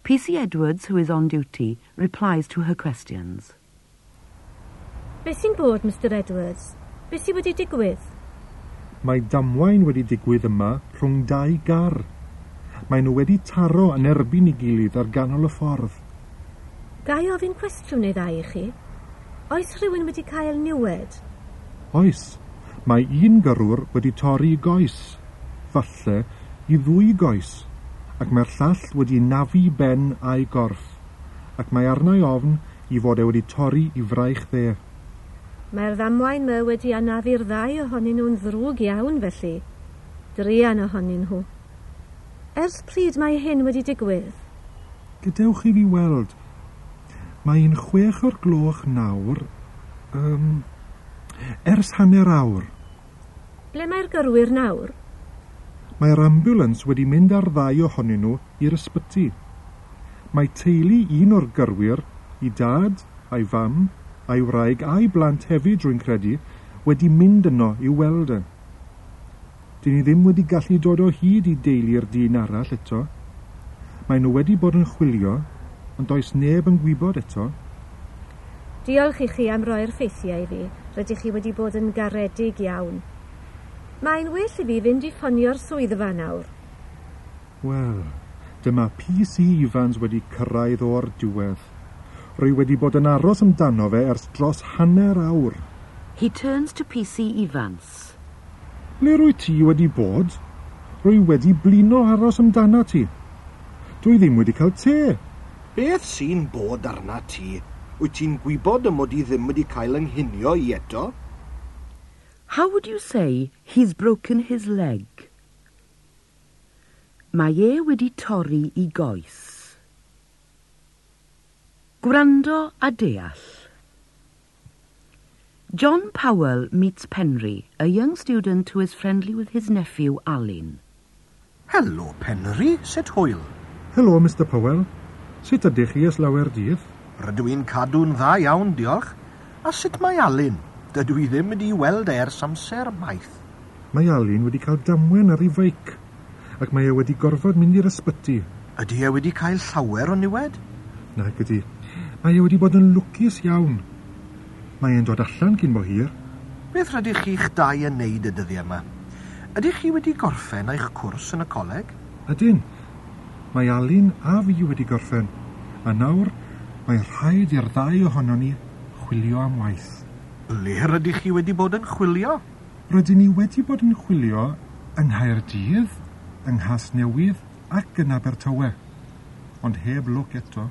PC Edwards, who is on duty, replies to her questions. Beth sy'n bod, Mr Edwards? Beth sy'n wedi digwydd? Mae damwain wedi digwydd yma rhwng dau gar. Maen nhw wedi taro yn erbyn ei gilydd ar ganol y ffordd. Gai ofyn cwestiwn neu ddau i chi? Oes rhywun wedi cael niwed? Oes. Mae un gyrwr wedi torri goes, falle i ddwy goes, ac mae'r llall wedi nafu ben a'i gorff, ac mae arnau ofn i fod e wedi torri i fraich dde. Mae'r ddamwain my wedi anafu'r ddau ohonyn nhw'n ddrwg iawn felly. Drian ohonyn nhw. Ers pryd mae hyn wedi digwydd? Gadewch i fi weld. Mae un chwech o'r gloch nawr, um, ers hanner awr. Ble mae'r gyrwyr nawr? Mae'r ambulans wedi mynd ar ddau ohonyn nhw i'r ysbyty. Mae teulu un o'r gyrwyr, i dad, a'i fam, a'i wraig a'i blant hefyd rwy'n credu, wedi mynd yno i weld e dyn ni ddim wedi gallu dod o hyd i deulu'r dyn arall eto. Mae nhw wedi bod yn chwilio, ond does neb yn gwybod eto. Diolch i chi am roi'r ffeithiau i fi. Rydych chi wedi bod yn garedig iawn. Mae'n well i fi fynd i ffonio'r swyddfa nawr. Wel, dyma PC Ifans wedi cyrraedd o'r diwedd. Rwy wedi bod yn aros amdano fe ers dros hanner awr. He turns to PC Evans. Ble rwy ti wedi bod? Rwy wedi blino aros amdana ti. Dwi ddim wedi cael te. Beth sy'n bod arna ti? Wyt ti'n gwybod y mod i ddim wedi cael ynghynio i eto? How would you say he's broken his leg? Mae e wedi torri i goes. Gwrando a deall. John Powell meets Penry, a young student who is friendly with his nephew, Alun. Helo, Penry, sut hwyl? Helo, Mr Powell. Sut ydych chi ys lawer dydd? Rydw i'n cadw'n dda iawn, diolch. A sut mae Alun? Dydw i ddim wedi weld e ers amser maith. Mae Alun wedi cael damwen ar ei feic, ac mae e wedi gorfod mynd i'r ysbyty. Ydy e wedi cael llawer o niwed? Na, gyda. Mae e wedi bod yn lwcus iawn mae e'n dod allan cyn bo hir. Beth rydych chi'ch dau yn neud y dyddiau yma? Ydych chi wedi gorffen eich cwrs yn y coleg? Ydyn. Mae Alun a fi wedi gorffen. A nawr, mae rhaid i'r ddau ohono ni chwilio am waith. Le rydych chi wedi bod yn chwilio? Rydyn ni wedi bod yn chwilio yng Nghaerdydd, yng Nghas Newydd ac yn Abertawe. Ond heb lwc eto.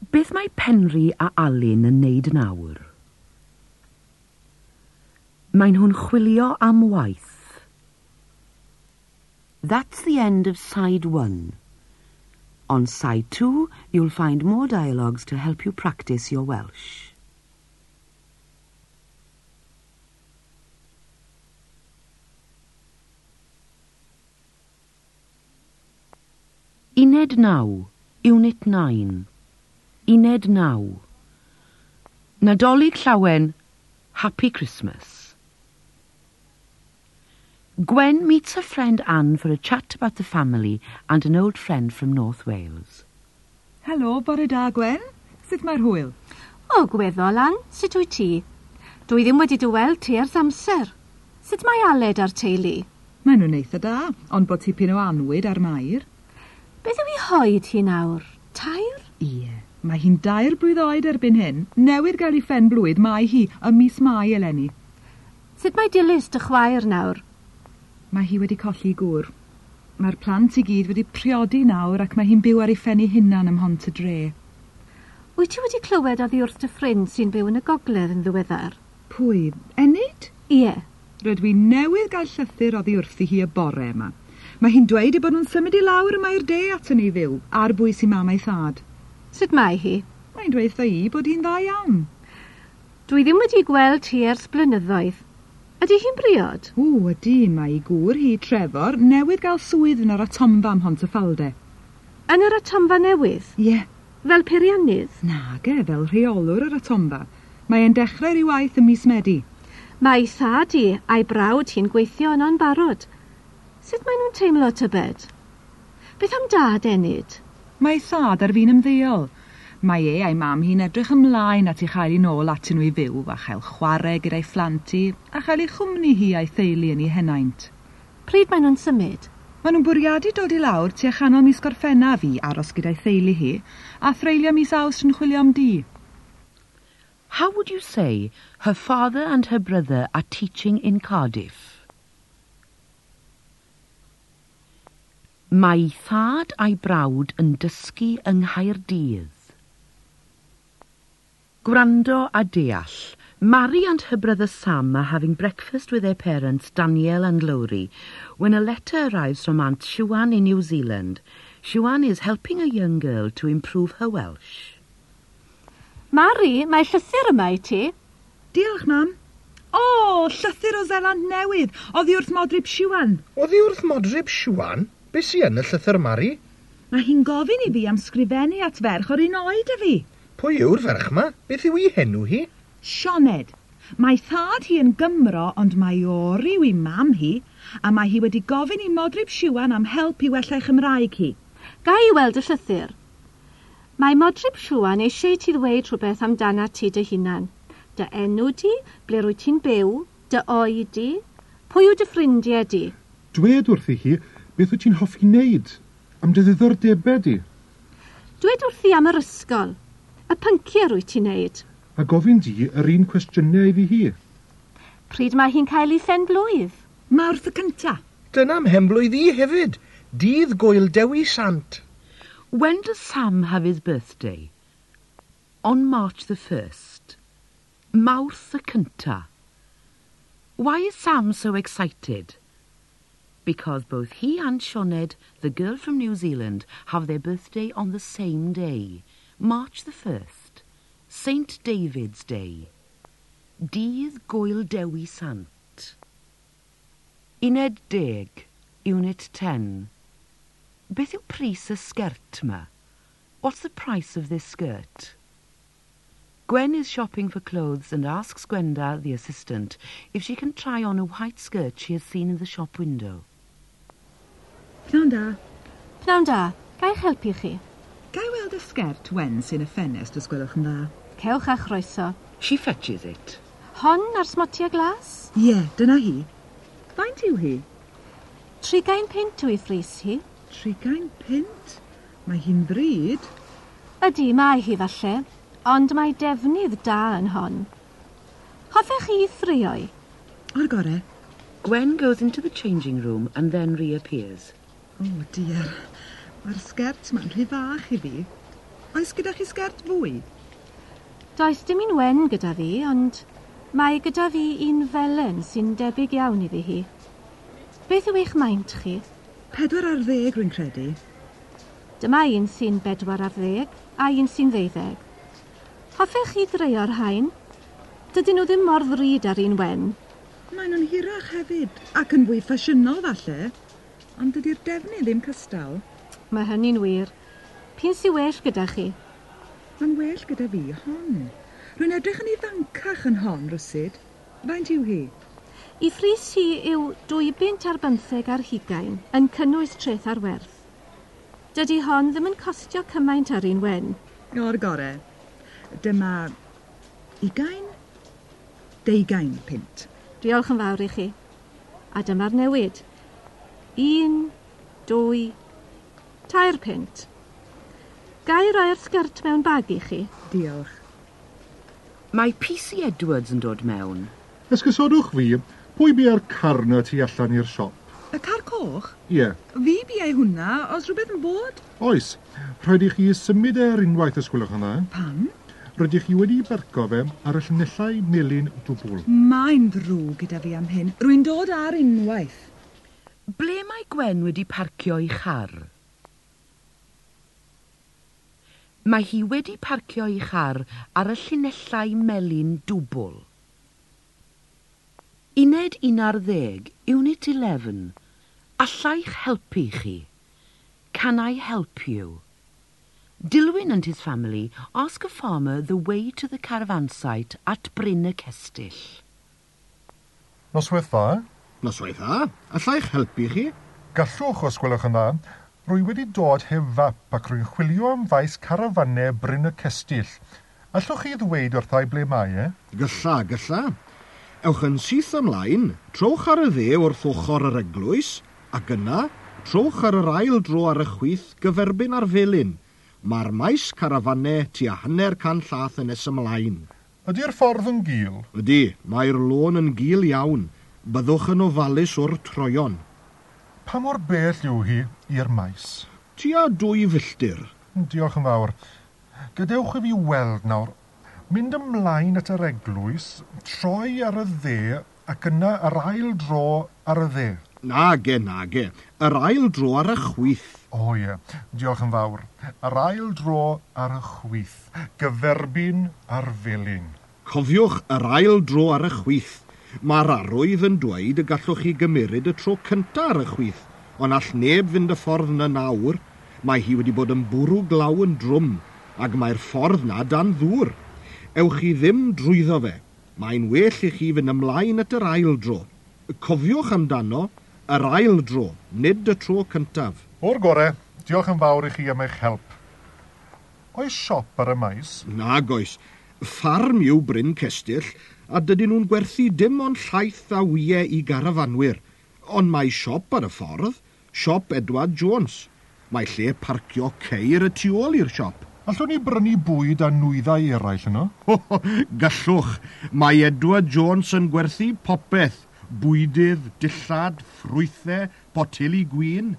Beth mae Penri a Alun yn neud nawr? Mae nhw'n chwilio am waith. That's the end of side one. On side two, you'll find more dialogues to help you practice your Welsh. Uned naw, Unit 9. Uned naw. Nadolig llawen, Happy Christmas. Gwen meets her friend Anne for a chat about the family and an old friend from North Wales. Helo, bore da, Gwen. Sut mae'r hwyl? O, gweddol, Anne. Sut wyt ti? Dwi ddim wedi dy weld ti ers amser. Sut mae Aled a'r teulu? Mae nhw'n eitha da, ond bod ti pyn o anwyd ar mair. Beth yw i hoed hi nawr? Tair? Ie. Yeah. Mae hi'n dair blwydd oed erbyn hyn. Newydd gael ei phen blwydd, mae hi ym mis mai eleni. Sut mae Dilys dy chwaer nawr? Mae hi wedi colli gŵr. Mae'r plant i gyd wedi priodi nawr ac mae hi'n byw ar ei phen ei hunan ym hont y dre. Wyt ti wedi clywed oddi wrth dy ffrind sy'n byw yn y gogledd yn ddiweddar? Pwy? Enid? Ie. Rydw i newydd gael llythyr oddi wrthi hi y bore yma. Mae hi'n dweud eu bod nhw'n symud i lawr yma i'r de at yn ei fyw, ar bwys i mam ei thad. Sut mae hi? Mae'n dweud wrtha i bod hi'n dda iawn. Dwi ddim wedi gweld hi ers blynyddoedd. Ydy hi'n briod? O, ydy, mae ei gŵr hi, Trevor, newydd gael swydd yn yr atomfa ym Mhontefalde. Yn yr atomfa newydd? Ie. Yeah. Fel peiriannydd? Nage, fel rheolwr yr atomfa. Mae e'n dechrau rhyw waith ym mis Medi. Mae thad i a'i brawd hi'n gweithio yno'n barod. Sut maen nhw'n teimlo tybed? Beth am dad enid? Mae ei thad ar fin ymddeol. Mae e a'i mam hi'n edrych ymlaen at ei chael 'i nôl atyn nhw i fyw a chael chwarae gyda'i phlant hi a chael ei chwmni hi a'i theulu yn ei henaint. Pryd maen nhw'n symud? Ma' nhw'n bwriadu dod i lawr tua chanol mis Gorffennaf i aros gyda'i theulu hi a threulio mis Awst yn chwilio am di. How would you say her father and her brother are teaching in Cardiff? Mae thad a'i brawd yn dysgu yng Nghaerdydd. Gwrando a deall. Mary and her brother Sam are having breakfast with their parents Danielle and Lowry when a letter arrives from Aunt Siwan in New Zealand. Siwan is helping a young girl to improve her Welsh. Mari, mae llythyr yma i ti. Diolch, mam. O, llythyr o Zeland Newydd. Oddi wrth Modryb Siwan. Oddi wrth Modryb Siwan? Be sy yn y llythyr Mari? Mae hi'n gofyn i fi am sgrifennu at ferch o'r un oed â fi. Pwy yw'r ferch ma? Beth yw ei henw hi? Sioned. Mae thad hi yn Gymro ond mae o ryw i mam hi a mae hi wedi gofyn i Modryb Siwan am help i wellai Chymraeg hi. Ga i weld y llythyr. Mae Modryb Siwan eisiau ti ddweud rhywbeth amdana ti dy hunan. Dy enw di, ble rwy ti'n byw, dy oed di, pwy yw dy ffrindiau di? Dwed wrthi hi Beth wyt ti'n hoffi wneud? Am dy ddiddordebau di? Dwed wrthi am yr ysgol. Y pynciau rwy ti'n wneud. A gofyn di yr un cwestiynau iddi hi. Pryd mae hi'n cael ei sen blwydd? Mawrth y cynta. Dyna am hen blwydd i hefyd. Dydd gwyl Dewi Sant. When does Sam have his birthday? On March the 1st. Mawrth y cynta. Why is Sam so excited? Because both he and Sioned, the girl from New Zealand, have their birthday on the same day, March the 1st, St David's Day. Dydd Gwyl Dewi Sant. Uned deg, Unit 10. Beth yw pris y sgert? What's the price of this skirt? Gwen is shopping for clothes and asks Gwenda, the assistant, if she can try on a white skirt she has seen in the shop window. Pnawn da. Pnawn da. Gai i helpu chi? Gai weld y sgert wen sy'n y ffenest os gwelwch yn dda? Cewch a chroeso. She fetches it. Hon ar smotia glas? Ie, yeah, dyna hi. Faint yw hi? Trigain pint yw ei ffris hi. Trigain pint? Mae hi'n bryd. Ydy, mae hi falle, ond mae defnydd da yn hon. Hoffech chi thrio'i? O'r gore. Gwen goes into the changing room and then reappears. O diar, Mae'r sgert ma'n rhy fach i fi. Oes gyda chi sgert fwy? Does dim un wen gyda fi, ond mae gyda fi un felen sy'n debyg iawn iddi hi. Beth yw eich maint chi? Pedwar ar ddeg, rwy'n credu. Dyma un sy'n bedwar ar ddeg a un sy'n ddeuddeg. Hoffech chi dreio'r hain? Dydyn nhw ddim mor ddrud ar un wen. Maen nhw'n hirach hefyd, ac yn fwy ffasiynol falle ond dydy'r defnydd ddim cystal. Mae hynny'n wir. Pyn sy'n well gyda chi? Mae'n well gyda fi hon. Rwy'n edrych yn ifancach yn hon, rwsyd. Faint yw hi? I ffris hi yw 2 ar bymtheg ar hugain yn cynnwys treth ar werth. Dydy hon ddim yn costio cymaint ar un wen. O'r gore. Dyma ugain, deugain pint. Diolch yn fawr i chi. A dyma'r newid. Un, dwy, tair pint. Ga roi'r sgert mewn bag i chi? Diolch. Mae PC Edwards yn dod mewn. Esgysodwch fi, pwy bia'r carna tu allan i'r siop? Y car coch? Ie. Yeah. Fi biau hwnna, os rhywbeth yn bod? Oes. Rhaid i chi symud e'r unwaith ysgwylwch yna. Pam? Rydych chi wedi berco fe ar y llynellau melin dwbl. Mae'n ddrwg gyda fi am hyn. Rwy'n dod ar unwaith. Ble mae Gwen wedi parcio ei char? Mae hi wedi parcio ei char ar y llinellau melyn dwbl. Uned un ar ddeg, Unit 11, allai'ch helpu chi. Can I help you? Dilwyn and his family ask a farmer the way to the caravan site at Bryn y Cestill. Noswyth dda. Noswaith dda, e? allai eich helpu chi? Gallwch os gwelwch yn dda. Rwy wedi dod heb fap ac rwy'n chwilio am faes carafannau Bryn y Cestyll. Allwch chi ddweud wrthai ble mae e? Gylla, gylla. Ewch yn syth ymlaen, trowch ar y dde wrth ochr yr eglwys, ac yna, trowch ar yr ail dro ar y chwith gyferbyn ar felyn. Mae'r maes carafannau tua hanner can llath yn nes ymlaen. Ydy'r ffordd yn gil? Ydy, mae'r lôn yn gil iawn byddwch yn ofalus o'r troion. Pa mor bell yw hi i'r maes? Tua dwy filltir. Hmm, diolch yn fawr. Gadewch i fi weld nawr. Mynd ymlaen at yr eglwys, troi ar y dde ac yna yr ail dro ar y dde. Nage, nage. Yr ail dro ar y chwith. O oh, ie, yeah. diolch yn fawr. Yr ail dro ar y chwith. Gyferbyn ar felin. Cofiwch yr ail dro ar y chwith. Mae'r arwydd yn dweud y gallwch chi gymryd y tro cyntaf ar y chwith, ond all neb fynd y ffordd yna nawr. Mae hi wedi bod yn bwrw glaw yn drwm, ac mae'r ffordd na dan ddŵr. Ewch chi ddim drwyddo fe. Mae'n well i chi fynd ymlaen at yr ail dro. Cofiwch amdano yr ail dro, nid y tro cyntaf. O'r gore, diolch yn fawr i chi am eich help. Oes siop ar y maes? Nag oes. Ffarm yw Bryn Cestyll, a dydyn nhw'n gwerthu dim ond llaeth a wyau i garafanwyr, ond mae siop ar y ffordd, siop Edward Jones. Mae lle parcio ceir y tu ôl i'r siop. Allwn ni brynu bwyd a nwyddau eraill yno? Gallwch. Mae Edward Jones yn gwerthu popeth. Bwydydd, dillad, ffrwythau, boteli gwyn,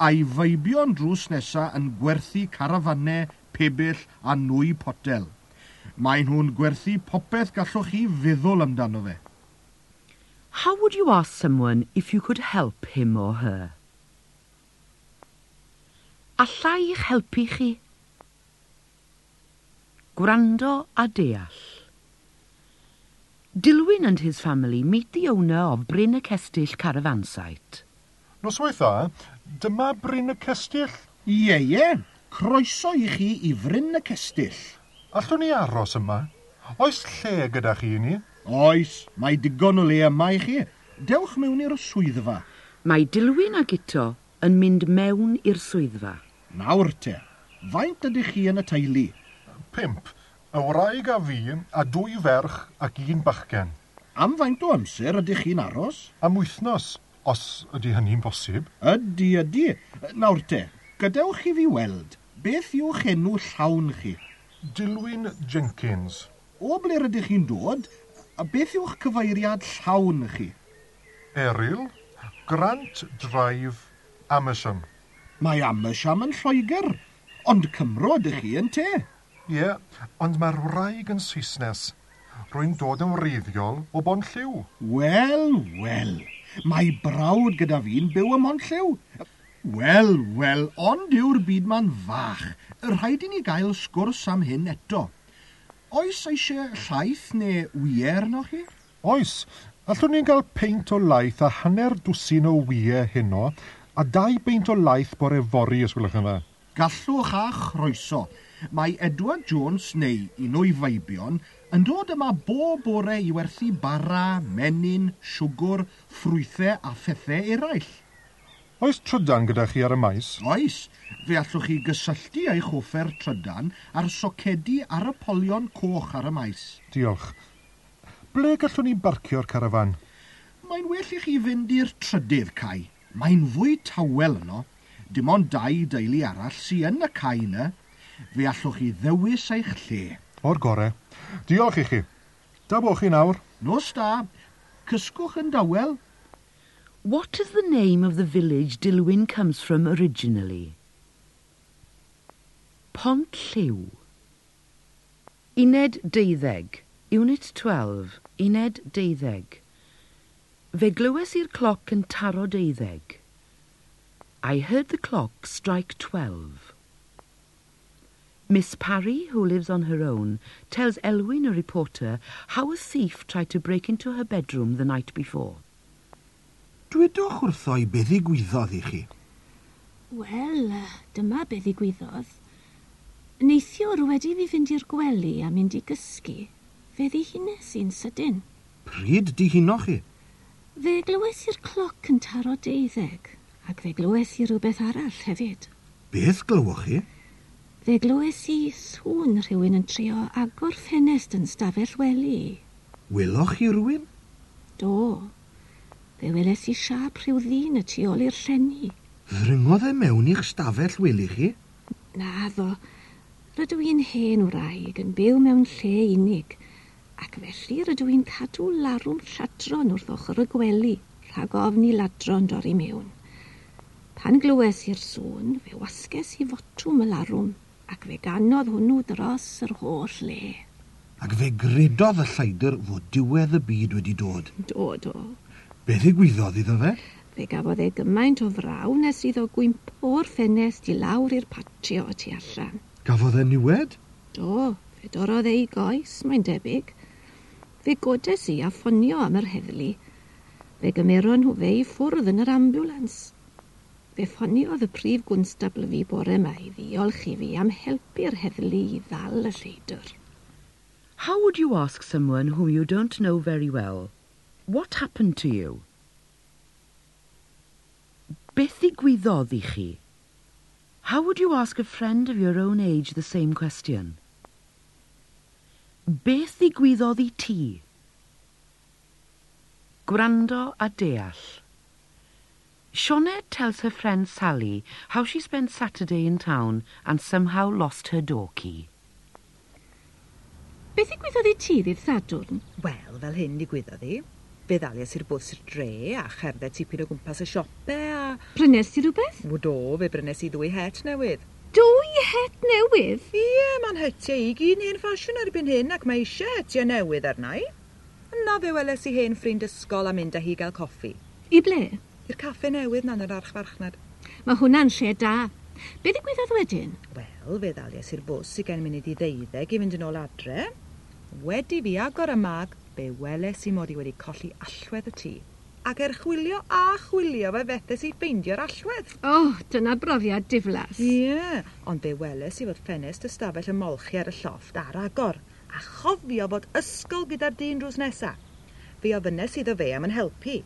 a'i feibio'n drws nesaf yn gwerthu carafannau, pebyll a nwy potel. Mae nhw'n gwerthu popeth gallwch chi feddwl amdano fe. How would you ask someone if you could help him or her? Alla i'ch helpu chi? Gwrando a deall. Dilwyn and his family meet the owner of Bryn y Cestill Caravan Site. Noswaith dda, eh? dyma Bryn y Cestill? Ie, ie. Croeso i chi i Fryn y Cestill. Allwn ni aros yma? Oes lle gyda chi ni? Oes, mae digon o le yma i chi. Dewch mewn i'r swyddfa. Mae Dilwyn ag eto yn mynd mewn i'r swyddfa. Nawr te, faint ydych chi yn y teulu? Pimp, y wraig a fi, a dwy ferch ac un bachgen. Am faint o amser ydych chi'n aros? Am wythnos, os ydy hynny'n bosib. Ydy, ydy. Nawr te, gadewch i fi weld, beth yw'ch enw llawn chi? Dilwyn Jenkins. O ble rydych chi'n dod, a beth yw'ch cyfeiriad llawn chi? Eryl, Grant Drive, Amersham. Mae Amersham yn Lloegr, ond Cymro ydych chi yn te. Ie, yeah, ond mae'r wraig yn Saesnes. Rwy'n dod yn wreiddiol o bon lliw. Wel, wel, mae brawd gyda fi'n byw ym Monlliw. Wel, wel, ond yw'r byd ma'n fach rhaid i ni gael sgwrs am hyn eto. Oes eisiau llaeth neu wier no chi? Oes. Allwn ni'n cael peint o laeth a hanner dwsin o wier heno, a dau beint o laeth bore fori, os gwelwch yn dda. Gallwch a chroeso. Mae Edward Jones neu un o'i feibion yn dod yma bob bore i werthu bara, menyn, siwgr, ffrwythau a phethau eraill. Oes trydan gyda chi ar y maes? Oes. Fe allwch chi gysylltu eich offer trydan ar socedi ar y polion coch ar y maes. Diolch. Ble gallwn ni barcio'r carafan? Mae'n well i chi fynd i'r trydydd cae. Mae'n fwy tawel yno. Dim ond dau deulu arall sy yn y cae yna. Fe allwch chi ddewis eich lle. O'r gore. Diolch i chi. Da bo chi nawr. Nos da. Cysgwch yn dawel. What is the name of the village Dilwyn comes from originally? Pont Lliw. Uned deuddeg. Unit 12. Uned deuddeg. Fe glywes i'r cloc yn taro deuddeg. I heard the clock strike twelve. Miss Parry, who lives on her own, tells Elwyn, a reporter, how a thief tried to break into her bedroom the night before. dwedwch wrtho i beth ddigwyddodd i chi. Wel, dyma beth ddigwyddodd. Neithiwr wedi fi fynd i'r gwely a mynd i gysgu. Fe ddihines i'n sydyn. Pryd dihino chi? Fe glywes i'r cloc yn taro deuddeg, ac fe glywes i rhywbeth arall hefyd. Beth glywch chi? Fe glywes i sŵn rhywun yn trio agor ffenest yn stafell wely. Weloch chi rhywun? Do. Fe weles i siap rhyw ddyn y tu ôl i'r llenni. Ddringodd e mewn i'ch stafell weli chi? Na ddo. Rydw i'n hen wraig yn byw mewn lle unig, ac felly rydw i'n cadw larwm lladron wrth ochr y gwely, rhag ofni ladron dorri mewn. Pan glywes i'r sŵn, fe wasges i fotwm y larwm, ac fe ganodd hwnnw dros yr holl le. Ac fe gredodd y lleidr fod diwedd y byd wedi dod. Do, do. Be ddigwyddodd iddo fe? Fe gafodd e gymaint o fraw nes iddo gwymp o'r ffenest i lawr i'r patio tu allan. Gafodd e niwed? Do, fe dorodd e ei goes, mae'n debyg. Fe godes i a ffonio am yr heddlu. Fe gymeron nhw fe i ffwrdd yn yr ambulans. Fe ffoniodd y prif gwnstabl fi bore yma i ddiolch i fi am helpu'r heddlu i ddal y lleidr. How would you ask someone whom you don't know very well What happened to you? Beth ddigwyddodd i chi? How would you ask a friend of your own age the same question? Beth ddigwyddodd i ti? Gwrando a deall. Shauna tells her friend Sally how she spent Saturday in town and somehow lost her door key. Beth ddigwyddodd i ti ddydd Sadwrn? Wel, fel hyn ddigwyddodd i. Fe ddalias i'r bws i'r dre a cherdded tipyn o gwmpas y siope a... Prynes ti rhywbeth? O do, fe brynes i ddwy het newydd. Dwy het newydd? Ie, mae'n hetiau i gyn hen ffasiwn erbyn hyn ac mae eisiau hetiau newydd arna i. Yna fe weles i hen ffrind ysgol a mynd â hi gael coffi. I ble? I'r caffe newydd na'n yr archfarchnad. Mae hwnna'n lle da. Be ddigwyddodd wedyn? Wel, fe ddalias i'r bws i gen munud i ddeuddeg i fynd yn ôl adre. Wedi fi agor y mag be weles i mod i wedi colli allwedd y tŷ ac er chwilio a chwilio fe fethes i ffeindio'r allwedd. O, oh, dyna brofiad diflas. Ie, yeah. ond fe weles i fod ffenest ystafell y molchi ar y llofft ar agor, a chofio fod ysgol gyda'r dyn drws nesa. Fe ofynes iddo fe am yn helpu.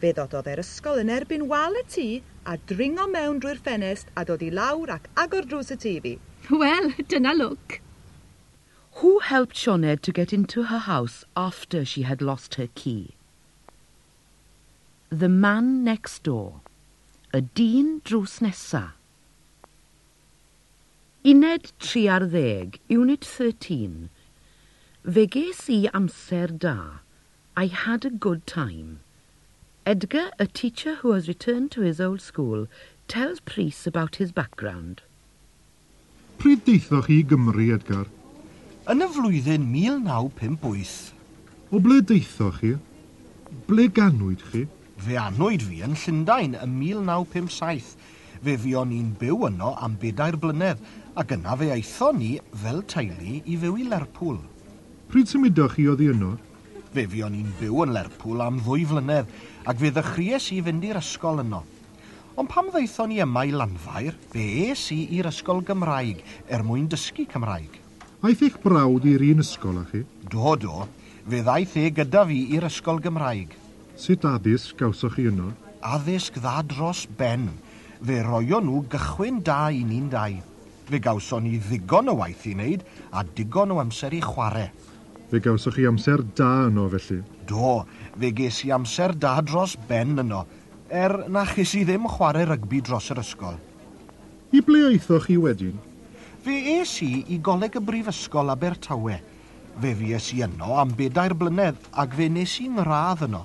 Fe ddododd e'r ysgol yn erbyn wal y tŷ a dringo mewn drwy'r ffenest a dod i lawr ac agor drws y tŷ fi. Wel, dyna lwc. Who helped Shoned to get into her house after she had lost her key? The man next door. Y dyn drws nesa. Uned tri ar ddeg, Unit 13. Fe ges i amser da. I had a good time. Edgar, a teacher who has returned to his old school, tells Priest about his background. Pryd deithoch chi i Gymru, Edgar? yn y flwyddyn 1958. O ble deithoch chi? Ble ganwyd chi? Fe anwyd fi yn Llundain ym 1957. Fe fuon ni'n byw yno am bedair blynedd ac yna fe aetho ni fel teulu i fyw i Lerpwl. Pryd symudoch chi oddi yno? Fe fuon ni'n byw yn Lerpwl am ddwy flynedd ac fe ddechreuais i fynd i'r ysgol yno. Ond pam ddeithon ni yma i Lanfair, fe es i i'r ysgol Gymraeg er mwyn dysgu Cymraeg. Aeth eich brawd i'r un ysgol â chi? Do, do. Fe ddaeth e gyda fi i'r ysgol Gymraeg. Sut addysg gawsoch chi yno? Addysg dda dros ben. Fe roio nhw gychwyn da i ni'n dau. Fe gawson ni ddigon o waith i wneud a digon o amser i chwarae. Fe gawsoch chi amser da yno felly? Do, fe ges i amser da dros ben yno, er na chys i ddim chwarae rygbi dros yr ysgol. I ble aethoch chi wedyn? Fe es i i goleg y brifysgol Abertawe. Fe fues i yno am bedair blynedd ac fe nes i'n radd yno.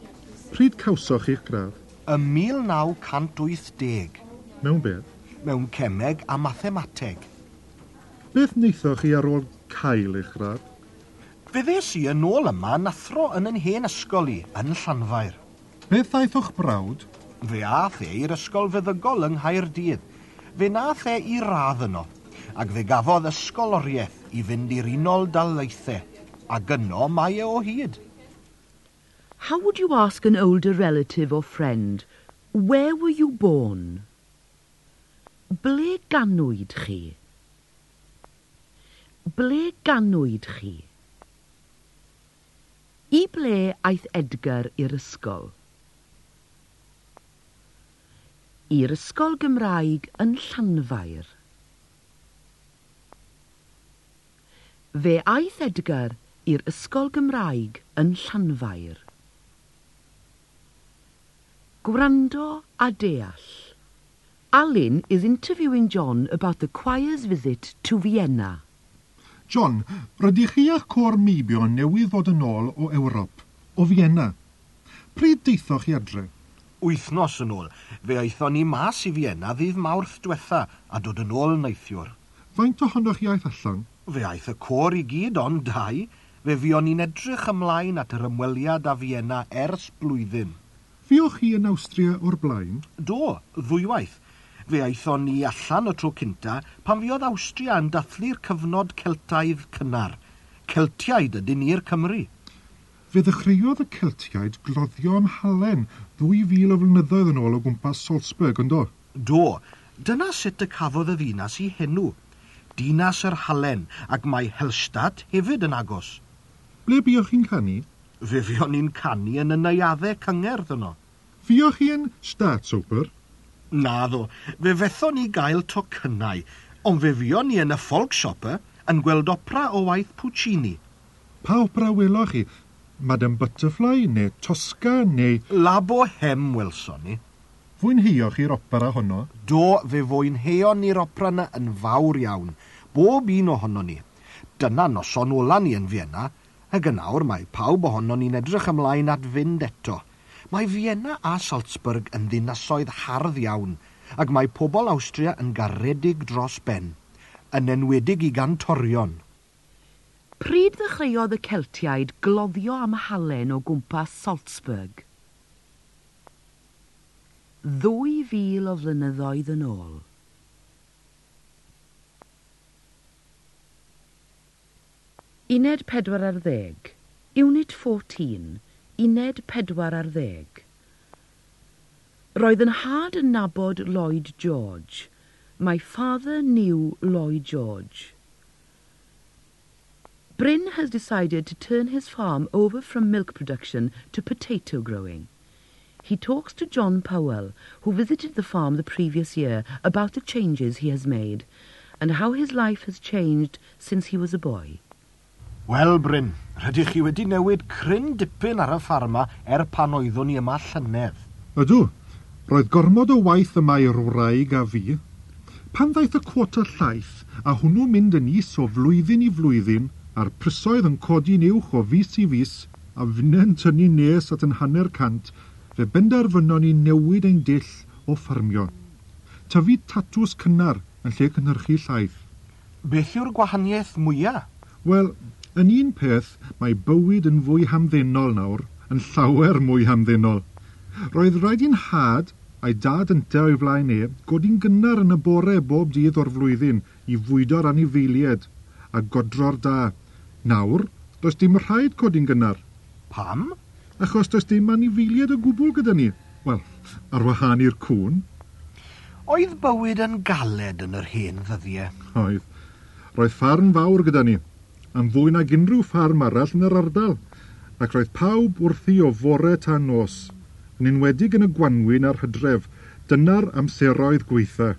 Pryd cawsoch i'ch gradd? Y 1980. Mewn beth? Mewn cemeg a mathemateg. Beth wnaethoch chi ar ôl cael eich gradd? Fe ddes i yn ôl yma yn athro yn yn hen ysgol i, yn Llanfair. Beth aeth o'ch brawd? Fe ath e i'r ysgol feddygol yng Nghaerdydd. Fe nath e i radd yno ac fe gafodd ysgoloriaeth i fynd i'r unol dalaethau, ac yno mae e o hyd. How would you ask an older relative or friend, where were you born? Ble ganwyd chi? Ble ganwyd chi? I ble aeth Edgar i'r ysgol? I'r ysgol Gymraeg yn Llanfair. Fe aeth Edgar i'r ysgol Gymraeg yn Llanfair. Gwrando a deall. Alan is interviewing John about the choir's visit to Vienna. John, rydych chi a'ch cor meibion newydd fod yn ôl o Ewrop, o Vienna. Pryd deithoch chi adre? Wythnos yn ôl. Fe aethon ni mas i Vienna ddydd mawrth diwetha a dod yn ôl neithiwr. Faint ohonoch chi aeth allan? Fe aeth y côr i gyd ond dau, fe fuon ni'n edrych ymlaen at yr ymweliad â Fiena ers blwyddyn. Fiwch chi yn Awstria o'r blaen? Do, ddwywaith. Fe aethon ni allan o tro cynta pan fiodd Awstria yn dathlu'r cyfnod Celtaidd cynnar. Celtiaid ydyn ni'r Cymru. Fe ddechreuodd y Celtiaid gloddio am halen 2000 o flynyddoedd yn ôl o gwmpas Salzburg, yndo? Do, dyna sut y cafodd y ddinas i henw dinas yr halen, ac mae Helstad hefyd yn agos. Ble buwch chi'n canu? Fe fion ni'n canu yn y neuaddau cyngerdd yno. Fiwch chi yn Staatsoper? Na ddo, fe fethon ni gael tocynnau, ond fe fion ni yn y folk shopper yn gweld opera o waith Puccini. Pa opera weloch chi? Madame Butterfly neu Tosca neu... Labo Hem welson ni. Fwynheioch chi'r opera honno? Do, fe fwynheion ni'r opera yna yn fawr iawn bob un ohono ni. Dyna noson ola ni yn Fiena, ac yn awr mae pawb ohono ni'n edrych ymlaen at fynd eto. Mae Fiena a Salzburg yn ddinasoedd hardd iawn, ac mae pobl Awstria yn garedig dros ben, yn enwedig i gantorion. Pryd ddechreuodd y Celtiaid gloddio am halen o gwmpas Salzburg? Ddwy fil o flynyddoedd yn ôl, Uned pedwar ar ddeg, Unit 14, Uned pedwar ar ddeg. Roedd yn had yn nabod Lloyd George. My father knew Lloyd George. Bryn has decided to turn his farm over from milk production to potato growing. He talks to John Powell, who visited the farm the previous year, about the changes he has made and how his life has changed since he was a boy. Wel, Bryn, rydych chi wedi newid cryn dipyn ar y ffarma er pan oeddwn ni yma llynedd. Ydw. Roedd gormod o waith yma i'r wraig a fi. Pan ddaeth y cwota llaeth a hwnnw mynd yn is o flwyddyn i flwyddyn a'r prysoedd yn codi'n uwch o fus i fus a fynnau'n tynnu nes at yn hanner cant, fe benderfynon ni newid ein dill o ffarmio. Tyfu tatws cynnar yn lle cynhyrchu llaeth. Beth yw'r gwahaniaeth mwyaf? Wel, Yn un peth, mae bywyd yn fwy hamddenol nawr, yn llawer mwy hamddenol. Roedd rhaid i'n had a'i dad ynta o'i flaen e godi'n gynnar yn y bore bob dydd o'r flwyddyn i fwydo'r anifeiliaid a godro'r da. Nawr, does dim rhaid codi'n gynnar. Pam? Achos does dim anifeiliaid o gwbl gyda ni. Wel, ar wahân i'r cŵn. Oedd bywyd yn galed yn yr hen ddyddiau? Oedd. Roedd ffarn fawr gyda ni am fwy nag unrhyw ffarm arall yn yr ardal, ac roedd pawb wrthi o fore tan nos, yn enwedig yn y gwanwyn a'r hydref, dyna'r amseroedd gweitha.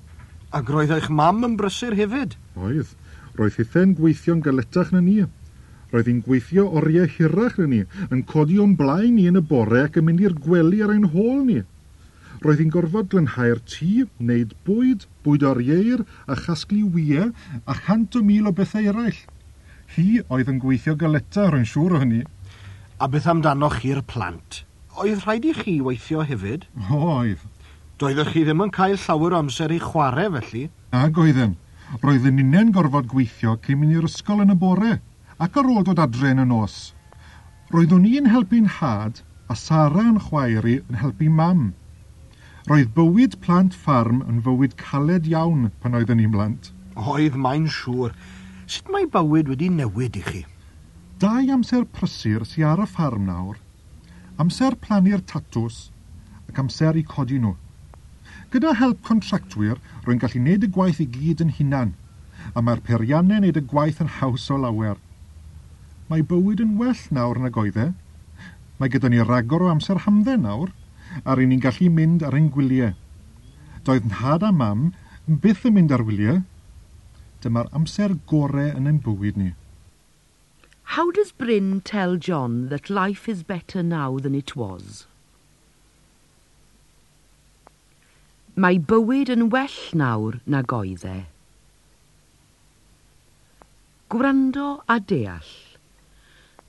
Ac roedd eich mam yn brysur hefyd? Oedd. Roedd hithen gweithio'n galetach na ni. Roedd hi'n gweithio oriau hirach na ni, yn codi o'n blaen ni yn y bore ac yn mynd i'r gwely ar ein hôl ni. Roedd hi'n gorfod glynhau'r tŷ, wneud bwyd, bwyd o'r ieir, a chasglu wyau, a chant o mil o bethau eraill. Hi oedd yn gweithio galetar yn siŵr o hynny. A beth amdanoch chi'r plant? Oedd rhaid i chi weithio hefyd? O, oedd. Doeddech chi ddim yn cael llawer o amser i chwarae felly? Ag oeddem. Roedd yn unen gorfod gweithio cyn mynd i'r ysgol yn y bore ac ar ôl dod adre yn y nos. Roeddwn i'n helpu'n had a Sara yn chwaeri yn helpu mam. Roedd bywyd plant ffarm yn fywyd caled iawn pan oeddwn i'n blant. Oedd mae'n siŵr. Sut mae bywyd wedi newid i chi? Dau amser prysur sy'n ar y ffarm nawr, amser plannu'r tatws ac amser i codi nhw. Gyda help contractwyr, rwy'n gallu wneud y gwaith i gyd yn hunan, a mae'r peiriannau wneud y gwaith yn haws o lawer. Mae bywyd yn well nawr na oedd. E. Mae gyda ni ragor o amser hamdde nawr, a rydyn ni'n gallu mynd ar ein gwyliau. Doedd nhad a mam byth yn mynd ar wyliau, Dyma'r amser gorau yn ein bywyd ni. How does Bryn tell John that life is better now than it was? Mae bywyd yn well nawr na oedd e. Gwrando a deall.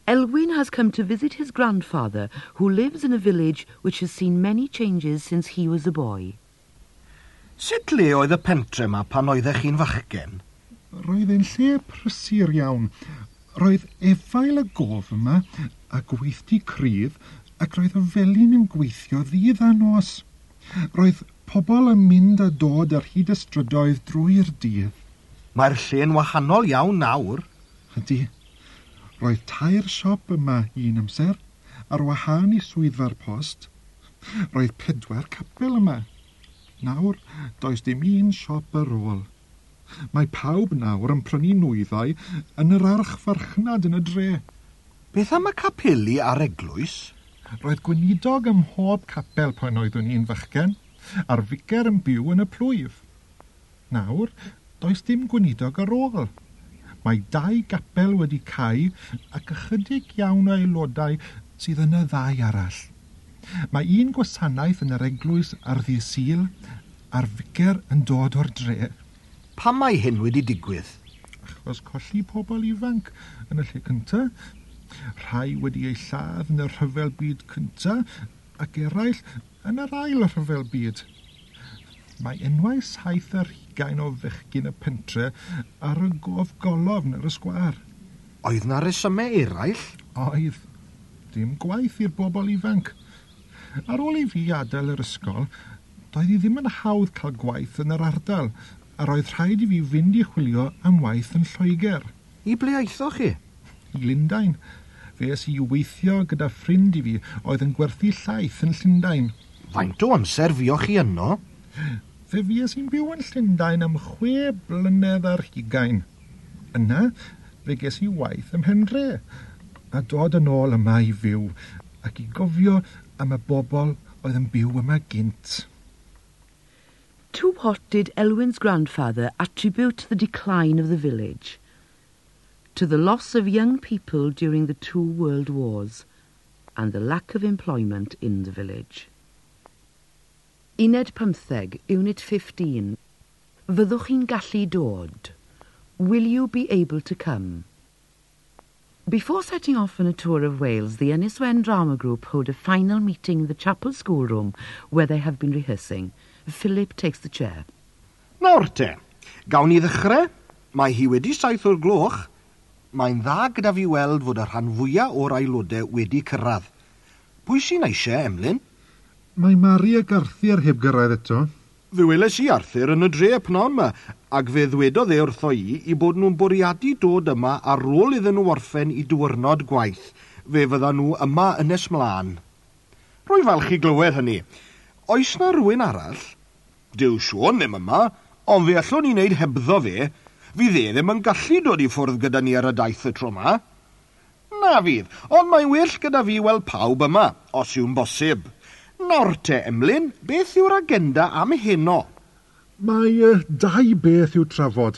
Elwyn has come to visit his grandfather, who lives in a village which has seen many changes since he was a boy. Sut le oedd y pentre yma pan oeddech chi'n fachgen? roedd e'n lle prysur iawn. Roedd efail y gof yma a gweithdi cryf ac roedd y felin yn gweithio ddydd a nos. Roedd pobl yn mynd a dod ar hyd ystrydoedd drwy'r dydd. Mae'r lle'n wahanol iawn nawr. Ydy. Roedd tair siop yma un amser, ar wahân i swyddfa'r post. Roedd pedwar capel yma. Nawr, does dim un siop ar ôl. Mae pawb nawr yn prynu nwyddau yn yr archfarchnad yn y dre. Beth am y capeli a'r eglwys? Roedd gweinidog ym mhob capel pan oeddwn i'n fachgen, a'r ficer yn byw yn y plwyf. Nawr, does dim gweinidog ar ôl. Mae dau gapel wedi cael ac ychydig iawn o aelodau sydd yn y ddau arall. Mae un gwasanaeth yn yr eglwys ar ddi syl a'r ficer yn dod o'r dre. Pam mae hyn wedi digwydd? Achos colli pobl ifanc yn y lle cyntaf, Rhai wedi eu lladd yn y rhyfel byd cyntaf, ac eraill yn yr ail rhyfel byd. Mae enwau saith ar hugain o fechgyn y pentre ar y gof golofn yr ysgwar. Oedd na resymau eraill? Oedd. Dim gwaith i'r bobl ifanc. Ar ôl i fi adael yr ysgol, doedd hi ddim yn hawdd cael gwaith yn yr ardal – a roedd rhaid i fi fynd i chwilio am waith yn Lloegr. I ble aethoch chi? I Lundain. Fe es i weithio gyda ffrind i fi oedd yn gwerthu llaeth yn Llundain. Faint o amser fioch chi yno? Fe fi es i'n byw yn Llundain am chwe blynedd ar hugain. Yna, fe ges i waith ym Mhenre a dod yn ôl yma i fyw, ac i gofio am y bobl oedd yn byw yma gynt. To what did Elwyn's grandfather attribute the decline of the village? To the loss of young people during the two world wars and the lack of employment in the village. Uned 15, Unit 15. Fyddwch chi'n gallu dod? Will you be able to come? Before setting off on a tour of Wales, the Ynys Wen Drama Group hold a final meeting in the chapel schoolroom where they have been rehearsing. Philip takes the chair. Nawr te, gawn ni ddechrau. Mae hi wedi saith o'r gloch. Mae'n dda gyda fi weld fod y rhan fwyaf o'r aelodau wedi cyrraedd. Pwy sy'n eisiau, Emlyn? Mae Mari ag Arthur heb gyrraedd eto. Fe weles i Arthur yn y dre pnawn yma, ac fe ddwedodd e wrtho i i bod nhw'n bwriadu dod yma ar ôl iddyn nhw orffen i diwrnod gwaith. Fe fydda nhw yma yn nes mlaen. Rwy falch i glywed hynny. Oes na rhywun arall? Dyw Sion ddim yma, ond fe allwn ni wneud hebddo fe, fydd e ddim yn gallu dod i ffwrdd gyda ni ar y daith y tro yma. Na fydd, ond mae'n well gyda fi weld pawb yma, os yw'n bosib. Nawr te, Emlyn, beth yw'r agenda am heno? Mae uh, dau beth i'w trafod.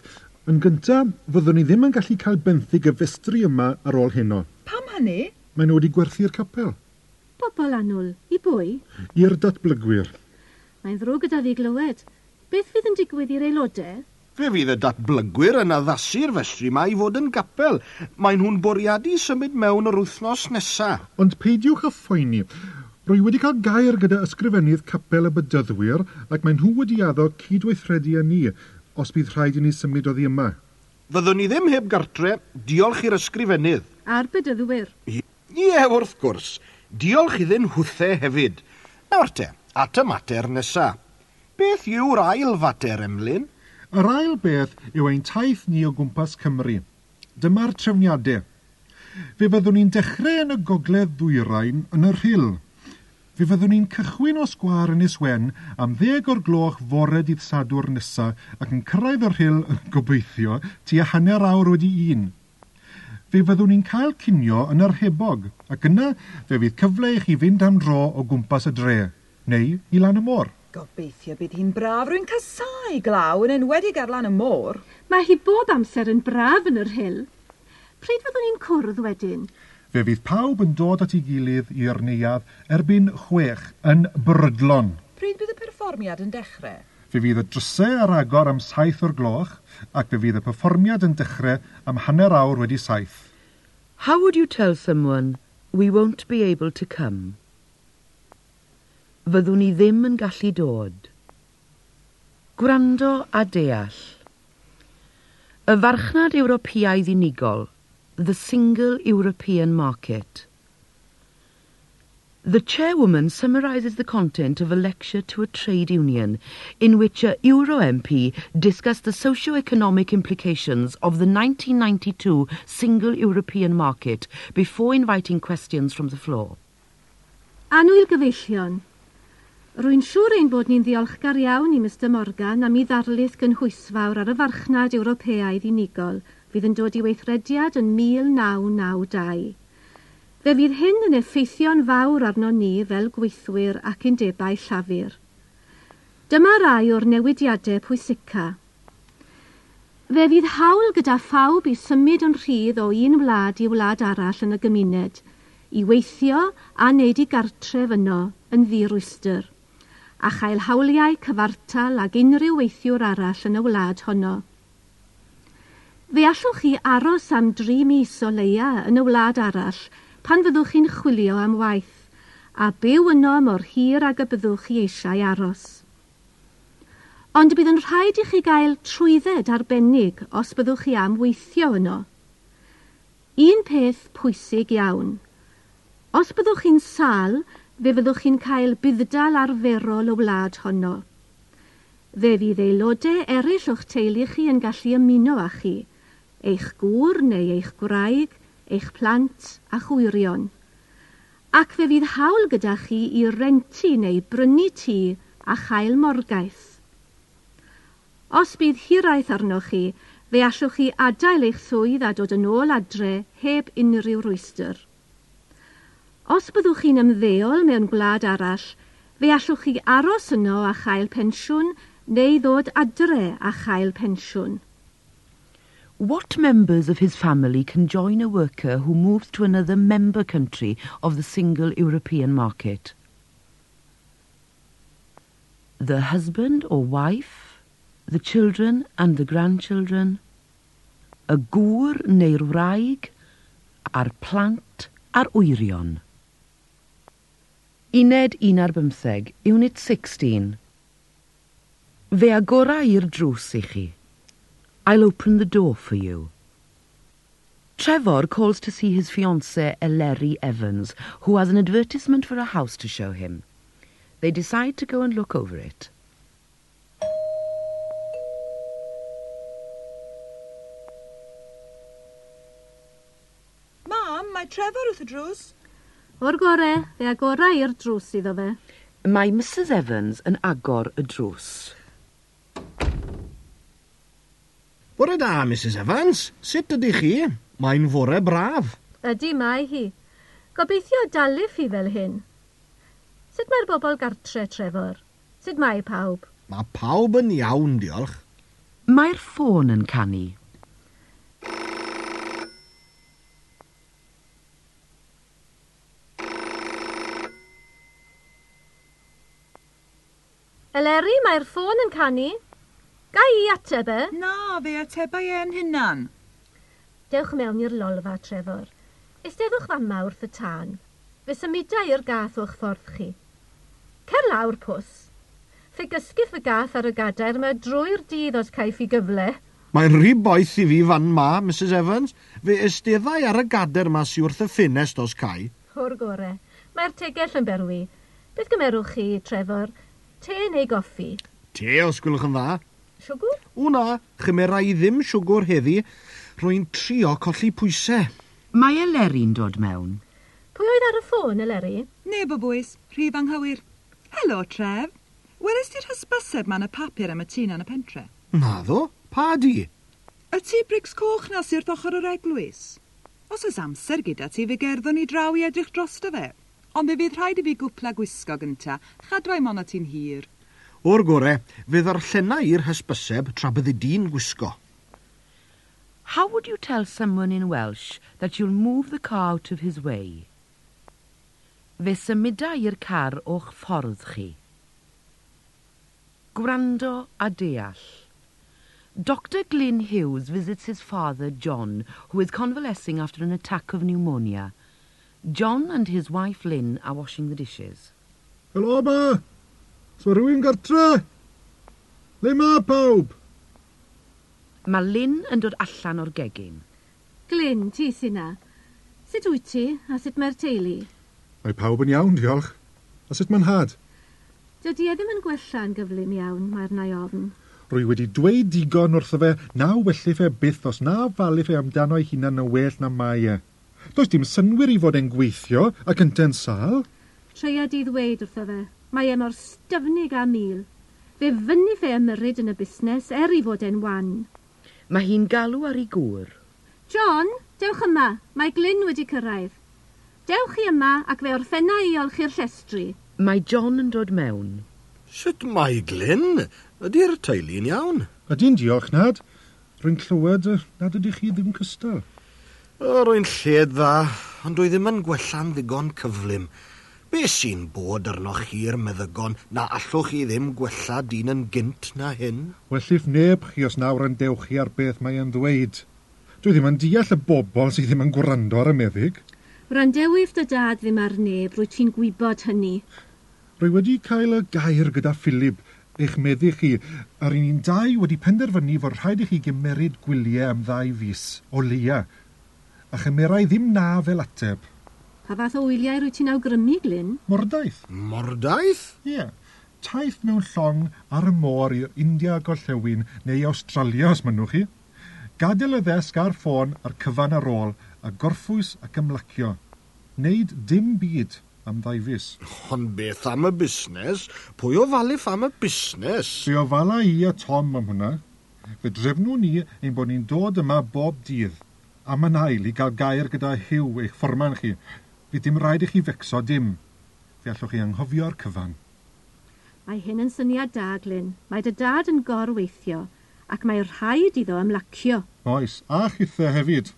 Yn gyntaf, fyddwn ni ddim yn gallu cael benthyg y festri yma ar ôl heno. Pam hynny? Mae nhw wedi gwerthu'r capel. Bobl anwl, i bwy? I'r datblygwyr. Mae'n ddrwg gyda fi glywed. Beth fydd yn digwydd i'r aelodau? Fe fydd y datblygwyr yn addasu'r festri yma i fod yn gapel. Mae nhw'n bwriadu symud mewn yr wythnos nesaf. Ond peidiwch â phoeni. Rwy wedi cael gair gyda ysgrifennydd capel y bydyddwyr ac mae nhw wedi addo cydweithredu â ni os bydd rhaid i ni symud oddi yma. Fyddwn ni ddim heb gartre. Diolch i'r ysgrifennydd. A'r bydyddwyr. Ie, wrth gwrs. Diolch iddyn hwthau hefyd. Nawr te, at y mater nesa. Beth yw'r ail fater, Emlyn? Yr ail beth yw ein taith ni o gwmpas Cymru. Dyma'r trefniadau. Fe byddwn ni'n dechrau yn y gogledd ddwyrain yn yr rhyl. Fe fyddwn ni'n cychwyn o sgwar yn Iswen am ddeg o'r gloch fore dydd sadwr nesa ac yn cyrraedd yr hyl gobeithio tua hanner awr wedi un. Fe fyddwn ni'n cael cinio yn yr hebog ac yna fe fydd cyfle i chi fynd am dro o gwmpas y dre neu i lan y môr. Gobeithio bydd hi'n braf rwy'n casau glaw yn enwedig ar lan y môr. Mae hi bob amser yn braf yn yr hyl. Pryd fyddwn ni'n cwrdd wedyn? Fe fydd pawb yn dod at ei gilydd i'r neuad erbyn chwech yn brydlon. Pryd bydd y perfformiad yn dechrau? Fe fydd y drysau ar agor am saith o'r gloch ac fe fydd y perfformiad yn dechrau am hanner awr wedi saith. How would you tell someone we won't be able to come? fyddwn ni ddim yn gallu dod. Gwrando a deall. Y farchnad Ewropeaidd unigol, the single European market. The chairwoman summarises the content of a lecture to a trade union in which a Euro MP discussed the socio-economic implications of the 1992 single European market before inviting questions from the floor. Anwyl gyfeillion, Rwy'n siŵr ein bod ni'n ddiolchgar iawn i Mr Morgan am ei ddarlith gynhwysfawr ar y farchnad Ewropeaidd unigol fydd yn dod i weithrediad yn 1992. Fe fydd hyn yn effeithio'n fawr arno ni fel gweithwyr ac undebau llafur. Dyma rai o'r newidiadau pwysica. Fe fydd hawl gyda phawb i symud yn rhydd o un wlad i wlad arall yn y gymuned, i weithio a wneud i gartref yno yn ddirwystyr a chael hawliau cyfartal ag unrhyw weithiwr arall yn y wlad honno. Fe allwch chi aros am dri mis o leia yn y wlad arall pan fyddwch chi'n chwilio am waith, a byw yno mor hir ag y byddwch chi eisiau aros. Ond bydd yn rhaid i chi gael trwydded arbennig os byddwch chi am weithio yno. Un peth pwysig iawn. Os byddwch chi'n sal, fe fyddwch chi'n cael buddal arferol o wlad honno. Fe fydd aelodau eraill o'ch teulu chi yn gallu ymuno â chi, eich gŵr neu eich gwraig, eich plant a chwyrion. Ac fe fydd hawl gyda chi i rentu neu brynu tŷ a chael morgaeth. Os bydd hiraeth arnoch chi, fe allwch chi adael eich swydd a dod yn ôl adre heb unrhyw rwystr. Os byddwch chi'n ymddeol mewn gwlad arall, fe allwch chi aros yno a chael pensiwn neu ddod adre a chael pensiwn. What members of his family can join a worker who moves to another member country of the single European market? The husband or wife, the children and the grandchildren, y gŵr neu'r wraig, a'r plant a'r wyrion. Uned 1 ar bymtheg, Unit 16. Fe agora i'r drws i chi. I'll open the door for you. Trevor calls to see his fiancée Ellery Evans, who has an advertisement for a house to show him. They decide to go and look over it. Mam, mae Trevor wrth y drws. O'r gore, fe agorau i'r drws iddo fe. Mae Mrs Evans yn agor y drws. Bore da, Mrs Evans. Sut ydych chi? Mae'n fore braf. Ydy mae hi. Gobeithio dalu hi fel hyn. Sut mae'r bobl gartre, Trevor? Sut mae pawb? Mae pawb yn iawn, diolch. Mae'r ffôn yn canu. Eleri, mae'r ffôn yn canu. Ga i ateb e? Na, fe atebai e'n hynna'n. Dewch mewn i'r lolfa, Trefor. Eisteddwch fama wrth y tân. Fe symudau i'r gath o'ch ffordd chi. Cer lawr, pws. Fe gysguff y gath ar y gadair mae drwy'r dydd os caiff i gyfle. Mae'n rhy boeth i fi fan ma, Mrs Evans. Fe esteddau ar y gader ma sy wrth y ffinest os cai. O'r gore. Mae'r tegell yn berwi. Beth gymerwch chi, Trevor? Te neu goffi? Te, os gwylwch yn dda. Siwgr? Wna, chymera i ddim siwgr heddi. Rwy'n trio colli pwysau. Mae Eleri'n dod mewn. Pwy oedd ar y ffôn, Eleri? Neb o bwys, rhif anghywir. Helo, Tref. Weres ti'r hysbyseb ma'n y papur am y tîn yn y pentre? Na ddo, pa di? Y tŷ brics coch na sy'r ochr yr eglwys. Os oes amser gyda ti, fe gerddon ni draw i edrych drosto fe. Ond fe fydd rhaid i fi gwpla gwisgo gynta, chadwai mon at ti'n hir. O'r gore, fe ddarllenau i'r hysbyseb tra byddu di'n gwisgo. How would you tell someone in Welsh that you'll move the car out of his way? Fe symuda i'r car o'ch ffordd chi. Gwrando a deall. Dr Glyn Hughes visits his father, John, who is convalescing after an attack of pneumonia. John and his wife Lynn are washing the dishes. Helo, ma! So rhywun gartre? Le ma pawb? Mae Lynn yn dod allan o'r gegin. Glyn, ti syna. Sut wyt ti a sut mae'r teulu? Mae pawb yn iawn, diolch. A sut mae'n had? Dydy e ddim yn gwella'n gyflym iawn, mae'r nai ofn. Rwy wedi dweud digon wrtho fe, na wellif fe byth os na falu fe amdano ei hunan yn well na mae e. Does dim synwyr i fod e'n gweithio ac ynte'n sal. Treia di ddweud wrtho fe. Mae e mor styfnig a mil. Fe fyny fe ymyryd yn y busnes er i fod e'n wan. Mae hi'n galw ar ei gŵr. John, dewch yma. Mae Glyn wedi cyrraedd. Dewch chi yma ac fe orffenna i olchi'r llestri. Mae John yn dod mewn. Sut mae Glyn? Ydy'r teulu'n iawn? Ydy'n diolch nad. Rwy'n clywed nad ydych chi ddim cystal. Rwy'n lled dda, ond dwi ddim yn gwella'n ddigon cyflym. Be sy'n bod arnoch chi'r meddygon na allwch chi ddim gwella dyn yn gynt na hyn? Wellif neb chi os nawr yn dewch chi ar beth mae yn ddweud. Dwi ddim yn deall y bobl sydd ddim yn gwrando ar y meddyg. Randewif dy dad ddim ar neb, rwy ti'n gwybod hynny. Rwy wedi cael y gair gyda Philip, eich meddu chi, a'r un dau wedi penderfynu fod rhaid i chi gymeryd gwyliau am ddau fus, o leia, a chymerau ddim na fel ateb. Pa fath o wyliau rwy ti'n awgrymu, Glyn? Mordaeth. Mordaeth? Ie. Yeah. Taith mewn llong ar y môr i'r India Gorllewin neu Australia, os mynnwch chi. Gadael y ddesg a'r ffôn ar cyfan ar ôl a gorffwys ac ymlacio. Neud dim byd am ddaifus. Ond beth am y busnes? Pwy o falif am y busnes? Fe ofala i a Tom am hwnna. Fe drefnw ni ein bod ni'n dod yma bob dydd – am yn ail i gael gair gyda hiw eich fforman chi. Fydd dim rhaid i chi fecso dim. Fe allwch chi anghofio'r cyfan. Mae hyn yn syniad da, Glyn. Mae dy dad yn gorweithio, ac mae rhaid iddo ymlacio. Oes, a chithe hefyd.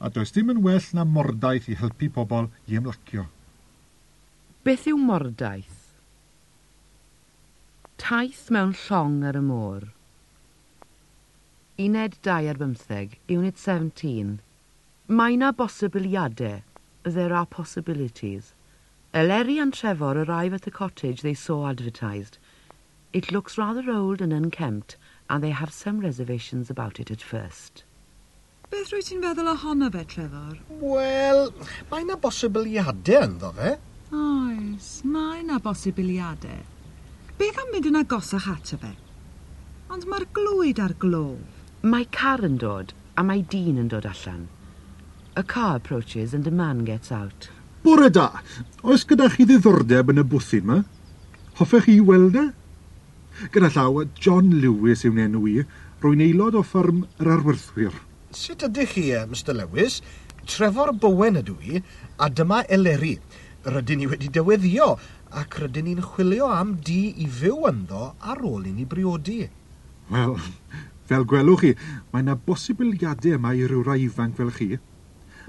A does dim yn well na mordaeth i helpu pobl i ymlacio. Beth yw mordaeth? Taith mewn llong ar y môr. Uned 2 ar bymtheg, unit 17. Mae na bosibiliadau. There are possibilities. Eleri and Trevor arrive at the cottage they saw advertised. It looks rather old and unkempt, and they have some reservations about it at first. Beth rwy ti'n feddwl ohono fe, Trevor? Wel, mae yna bosibiliadau ynddo fe. Oes, mae yna bosibiliadau. Beth am mynd yn agosach ato fe? Ond mae'r glwyd ar glof. Mae car yn dod, a mae dyn yn dod allan. A car approaches and a man gets out. Bore da! Oes gyda chi ddiddordeb yn y bwthyn yma? Hoffech chi weld e? Gyda llaw, John Lewis yw'n enw i, rwy'n aelod o ffarm yr arwerthwyr. Sut ydych chi, e, Mr Lewis? Trefor Bowen ydw i, a dyma Eleri. Rydyn ni wedi dyweddio, ac rydyn ni'n chwilio am di i fyw ynddo ar ôl i ni briodi. Wel, fel gwelwch chi, mae yna bosibiliadau yma i rywra ifanc fel chi,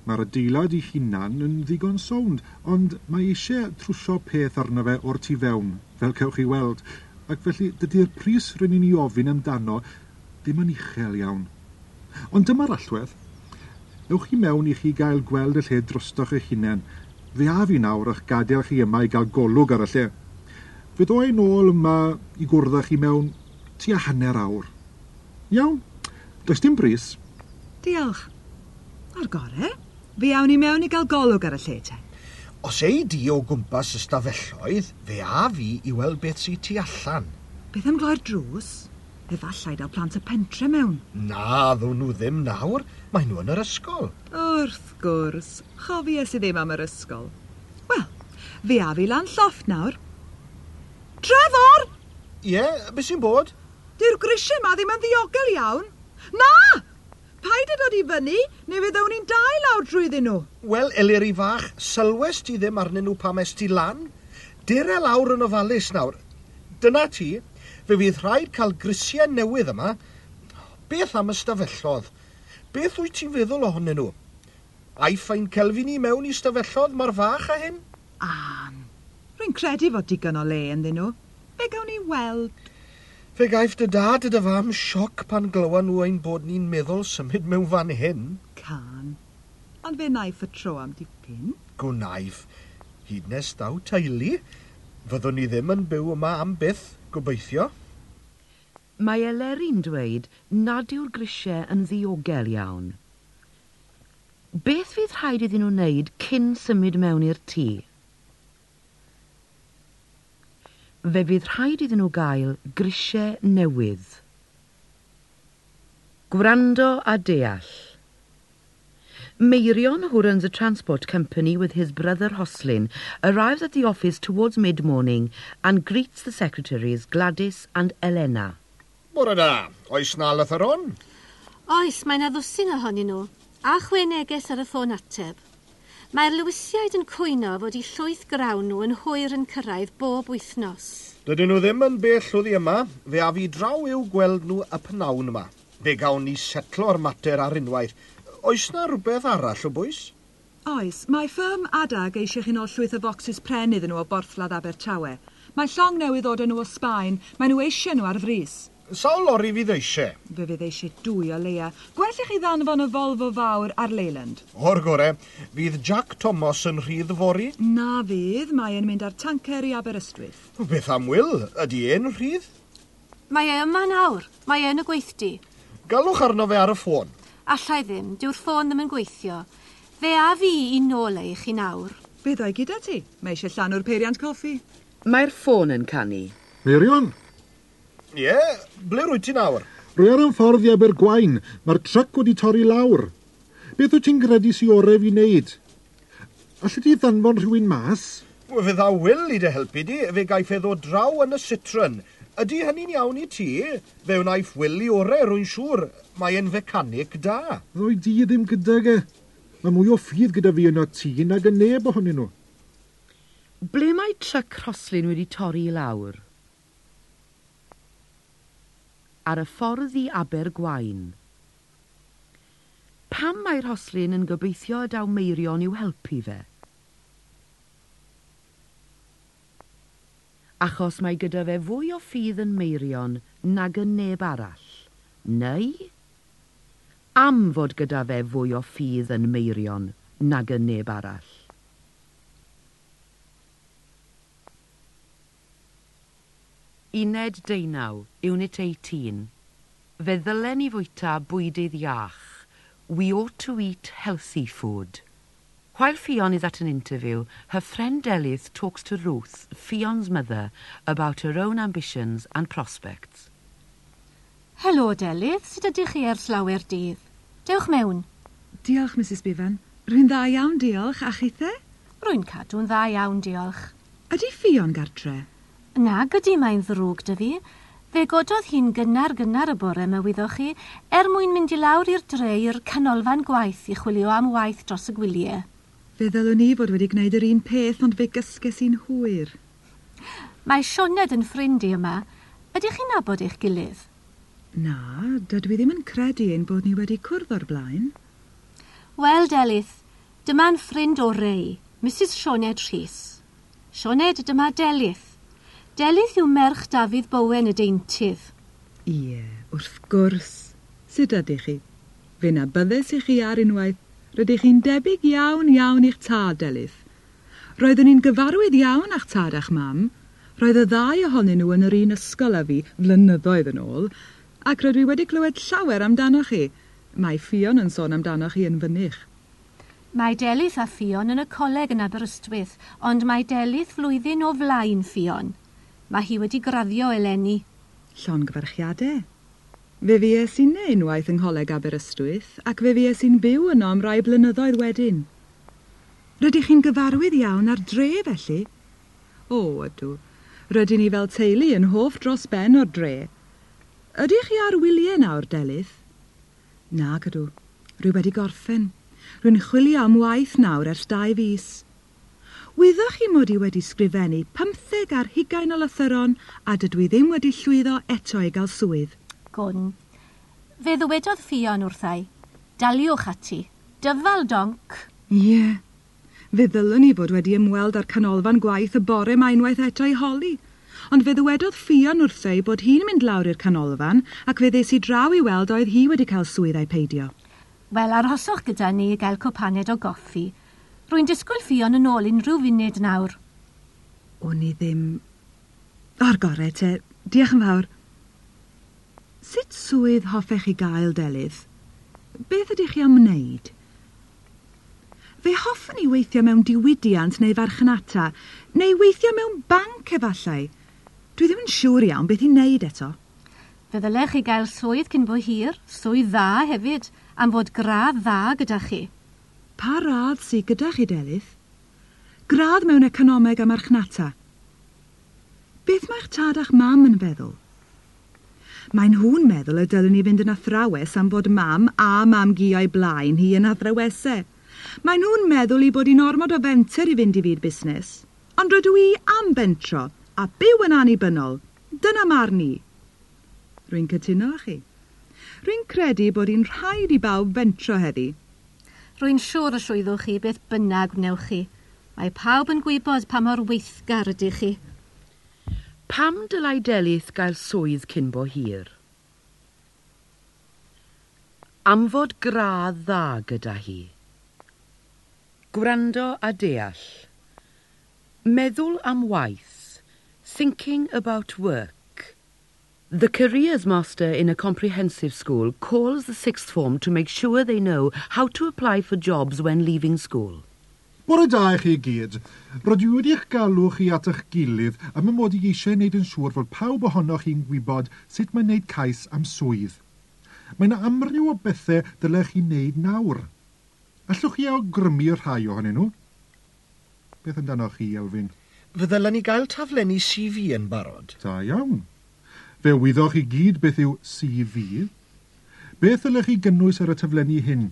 Mae'r adeilad ei hunan yn ddigon sownd, ond mae eisiau trwsio peth arno fe o'r tu fewn, fel cewch chi weld, ac felly dydy'r pris rydyn ni ofyn amdano ddim yn uchel iawn. Ond dyma'r allwedd. Ewch chi mewn i chi gael gweld y lle drostoch eich hunain. Fe a fi nawr eich gadael chi yma i gael golwg ar y lle. Fe ddoi nôl yma i gwrdd chi mewn tua hanner awr. Iawn, does dim bris. Diolch. Ar gore. Fe awn ni mewn i gael golwg ar y lle te. Os ei di o gwmpas y stafelloedd, fe a fi i weld beth sy'n tu allan. Beth am gloi'r drws? Efallai dal plant y pentre mewn. Na, ddwn nhw ddim nawr. Mae nhw yn yr ysgol. Wrth gwrs, chofia i e ddim am yr ysgol. Wel, fe a fi lan llofft nawr. Trefor! Ie, yeah, beth sy'n bod? Dyw'r grisiau ma ddim yn ddiogel iawn. Na! paid â dod i fyny, neu fe ddawn ni'n dau lawr drwyddyn nhw. Wel, Eleri fach, sylwes ti ddim arnyn nhw pam est ti lan. Dere lawr yn ofalus nawr. Dyna ti, fe fydd rhaid cael grisiau newydd yma. Beth am ystafellodd? Beth wyt ti'n feddwl ohonyn nhw? Aiffain celfi ni mewn i stafellodd mor fach a hyn? An, rwy'n credu fod digon o le ynddyn nhw. Fe gawn ni weld Fe gaeth dy dad y dy fam sioc pan glywa nhw ein bod ni'n meddwl symud mewn fan hyn. Can. Ond fe naif y tro am dipyn. Go naif. Hyd nes daw teulu. Fyddwn ni ddim yn byw yma am byth, gobeithio. Mae Eleri'n dweud nad yw'r grisiau yn ddiogel iawn. Beth fydd rhaid iddyn nhw wneud cyn symud mewn i'r tŷ? fe fydd rhaid iddyn nhw gael grisiau newydd. Gwrando a deall. Meirion, who runs a transport company with his brother Hoslin, arrives at the office towards mid-morning and greets the secretaries Gladys and Elena. Bore da, oes na lythyron? Oes, mae'n addwsyn ohonyn nhw, a chwe neges ar y ffôn ateb. Mae'r lywisiaid yn cwyno fod i llwyth grawn nhw yn hwyr yn cyrraedd bob wythnos. Dydyn nhw ddim yn bell oddi yma, fe a fi draw i'w gweld nhw y pnawn yma. Fe gawn ni setlo'r mater ar unwaith. Oes na rhywbeth arall o bwys? Oes, mae ffyrm adag eisiau chi'n ôl llwyth o focsys pren iddyn nhw o borthladd Abertawe. Mae llong newydd ddod yn nhw o Sbaen, maen nhw eisiau nhw ar frys. Sawl lori fydd eisiau? Fe fydd eisiau dwy o leia. Gwell i chi ddanfon y Volvo fawr ar Leyland. O'r gore, fydd Jack Thomas yn rhydd fori? Na fydd, mae e'n mynd ar tanker i Aberystwyth. Beth am Will, Ydy e'n rhydd? Mae e yma nawr. Mae e yn y gweithdi. Galwch arno fe ar y ffôn. Allai ddim, dyw'r ffôn ddim yn gweithio. Fe a fi i nôl ei chi nawr. Byddai gyda ti. Mae eisiau llan o'r peiriant coffi. Mae'r ffôn yn canu. Mirion, Ie, yeah, ble rwy ti nawr? Rwy ar yn ffordd i Abergwain. Mae'r tryc wedi torri lawr. Beth wyt ti'n credu sy'n orau fi wneud? Allet ti ddanfon rhywun mas? Fe dda Will i dy helpu di, fe gaiff e ddod draw yn y citron. Ydy hynny'n iawn i ti? Fe wnaeth Will i orau rwy'n siŵr. Mae e'n fecanic da. Ddoi di e ddim gydag e. Mae mwy o ffydd gyda fi yn o tŷ nag y neb ohonyn nhw. Ble mae tryc Roslin wedi torri i lawr? ar y ffordd i Abergwain. Pam mae'r hoslin yn gobeithio y dawmeirion i'w helpu fe? Achos mae gyda fe fwy o ffydd yn meirion nag yn neb arall, neu am fod gyda fe fwy o ffydd yn meirion nag yn neb arall. Uned deunaw, Unit 18. Fe ddylen i fwyta bwydydd iach. We ought to eat healthy food. While Fion is at an interview, her friend Delith talks to Ruth, Fion's mother, about her own ambitions and prospects. Helo, Delith. Sut ydych chi ers lawer dydd? Dewch mewn. Diolch, Mrs Bevan. Rwy'n dda iawn, diolch. A chithe? Rwy'n cadw'n dda iawn, diolch. Ydy Fionn gartre? Na, gyda mae'n ddrwg dy fi. Fe gododd hi'n gynnar gynnar y bore yma wyddoch chi er mwyn mynd i lawr i'r dre i'r canolfan gwaith i chwilio am waith dros y gwyliau. Fe ddylwn ni fod wedi gwneud yr un peth ond fe gysges i'n hwyr. Mae Sioned yn ffrind i yma. Ydych chi'n nabod eich gilydd? Na, dydw i ddim yn credu ein bod ni wedi cwrdd o'r blaen. Wel, Delith, dyma'n ffrind o Rei, Mrs Sioned Rhys. Sioned, dyma Delith. Delys yw merch Dafydd Bowen y deintydd. Ie, wrth gwrs. Sut ydych chi? Fe na byddes i chi ar unwaith, rydych chi'n debyg iawn iawn i'ch tad, Delyth. Roeddwn i'n gyfarwydd iawn â'ch tad a'ch mam. Roedd y ddau ohonyn nhw yn yr un ysgol â fi flynyddoedd yn ôl, ac rydw i wedi clywed llawer amdano chi. Mae Ffion yn sôn amdano chi yn fynych. Mae Delyth a Ffion yn y coleg yn Aberystwyth, ond mae Delyth flwyddyn o flaen Ffion. Mae hi wedi graddio eleni. gyfarchiadau. Fe fues i'n neu unwaith yng Ngholeg Aberystwyth ac fe fues i'n byw yno am rai blynyddoedd wedyn. Rydych chi'n gyfarwydd iawn ar dre felly? O, ydw. Rydyn ni fel teulu yn hoff dros ben o'r dre. Ydych chi ar wyliau nawr, Delyth? Na, gydw. Rwy wedi gorffen. Rwy'n chwilio am waith nawr ers dau fus. Wyddach chi mod i wedi sgrifennu pymtheg ar hugain o lythyron a dydw i ddim wedi llwyddo eto i gael swydd? Gwn. fe ddywedodd Ffion wrthai, daliwch ati, dyfal donc. Ie, yeah. fe ddylwn ni fod wedi ymweld â'r canolfan gwaith y bore mae unwaith eto i holi. Ond fe ddywedodd Ffion wrthai bod hi'n mynd lawr i'r canolfan ac fe ddes i draw i weld oedd hi wedi cael swydd ei peidio. Wel, arhoswch gyda ni i gael cwpaned o goffi Rwy'n disgwyl ffion yn ôl unrhyw funud nawr. O'n i ddim... O'r gorau te, diolch yn fawr. Sut swydd hoffech chi gael delydd? Beth ydych chi am wneud? Fe hoffwn i weithio mewn diwydiant neu farchnata, neu weithio mewn banc efallai. Dwi ddim yn siŵr iawn beth i'n wneud eto. Fe ddylech chi gael swydd cyn bo hir, swydd dda hefyd, am fod gradd dda gyda chi pa radd sy gyda chi Delyth? Gradd mewn economeg a marchnata. Beth mae'ch tad a'ch mam yn feddwl? Mae'n nhw'n meddwl y dylwn ni fynd yn athrawes am fod mam a mam gi o'i blaen hi yn athrawesau. Mae'n nhw'n meddwl i bod i'n ormod o fenter i fynd i fyd busnes. Ond rydw i am bentro a byw yn annibynnol. Dyna marn ni. Rwy'n cytuno â chi. Rwy'n credu bod i'n rhaid i bawb bentro heddi. Rwy'n siŵr y llwyddwch chi beth bynnag wnewch chi. Mae pawb yn gwybod pa mor weithgar ydych chi. Pam dylai Delyth gael swydd cyn bo hir? Amfod gradd dda gyda hi. Gwrando a deall. Meddwl am waith. Thinking about work. The Careers Master in a comprehensive school calls the sixth form to make sure they know how to apply for jobs when leaving school. Bore da i chi gyd. Rydw i wedi eich galw chi at eich gilydd am y mod i eisiau wneud yn siŵr fod pawb ohonoch chi'n gwybod sut mae'n wneud cais am swydd. Mae'n amryw o bethau dylech chi wneud nawr. Allwch chi awgrymu rhai ohonyn nhw? Beth amdano chi, Elfyn? Fyddylen ni gael taflenni CV yn barod. Da iawn. Fe wyddoch chi gyd beth yw CV. Beth ylech chi gynnwys ar y tyflenni hyn?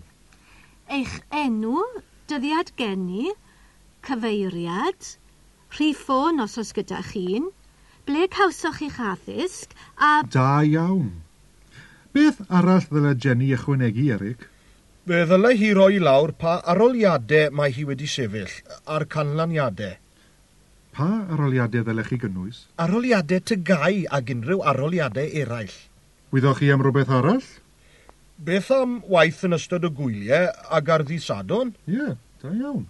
Eich enw, dyddiad geni, cyfeiriad, rhif ffôn os oes gyda chi'n, ble cawsoch chi'ch addysg a... Da iawn. Beth arall ddyle Jenny ychwanegu, Eric? Fe ddyle hi roi lawr pa aroliadau mae hi wedi sefyll a'r canlaniadau. Pa aroliadau ddylech chi gynnwys? Aroliadau tygau ag unrhyw aroliadau eraill. Wyddoch chi am rhywbeth arall? Beth am waith yn ystod y gwyliau ag ar ddisadon? Ie, yeah, da iawn.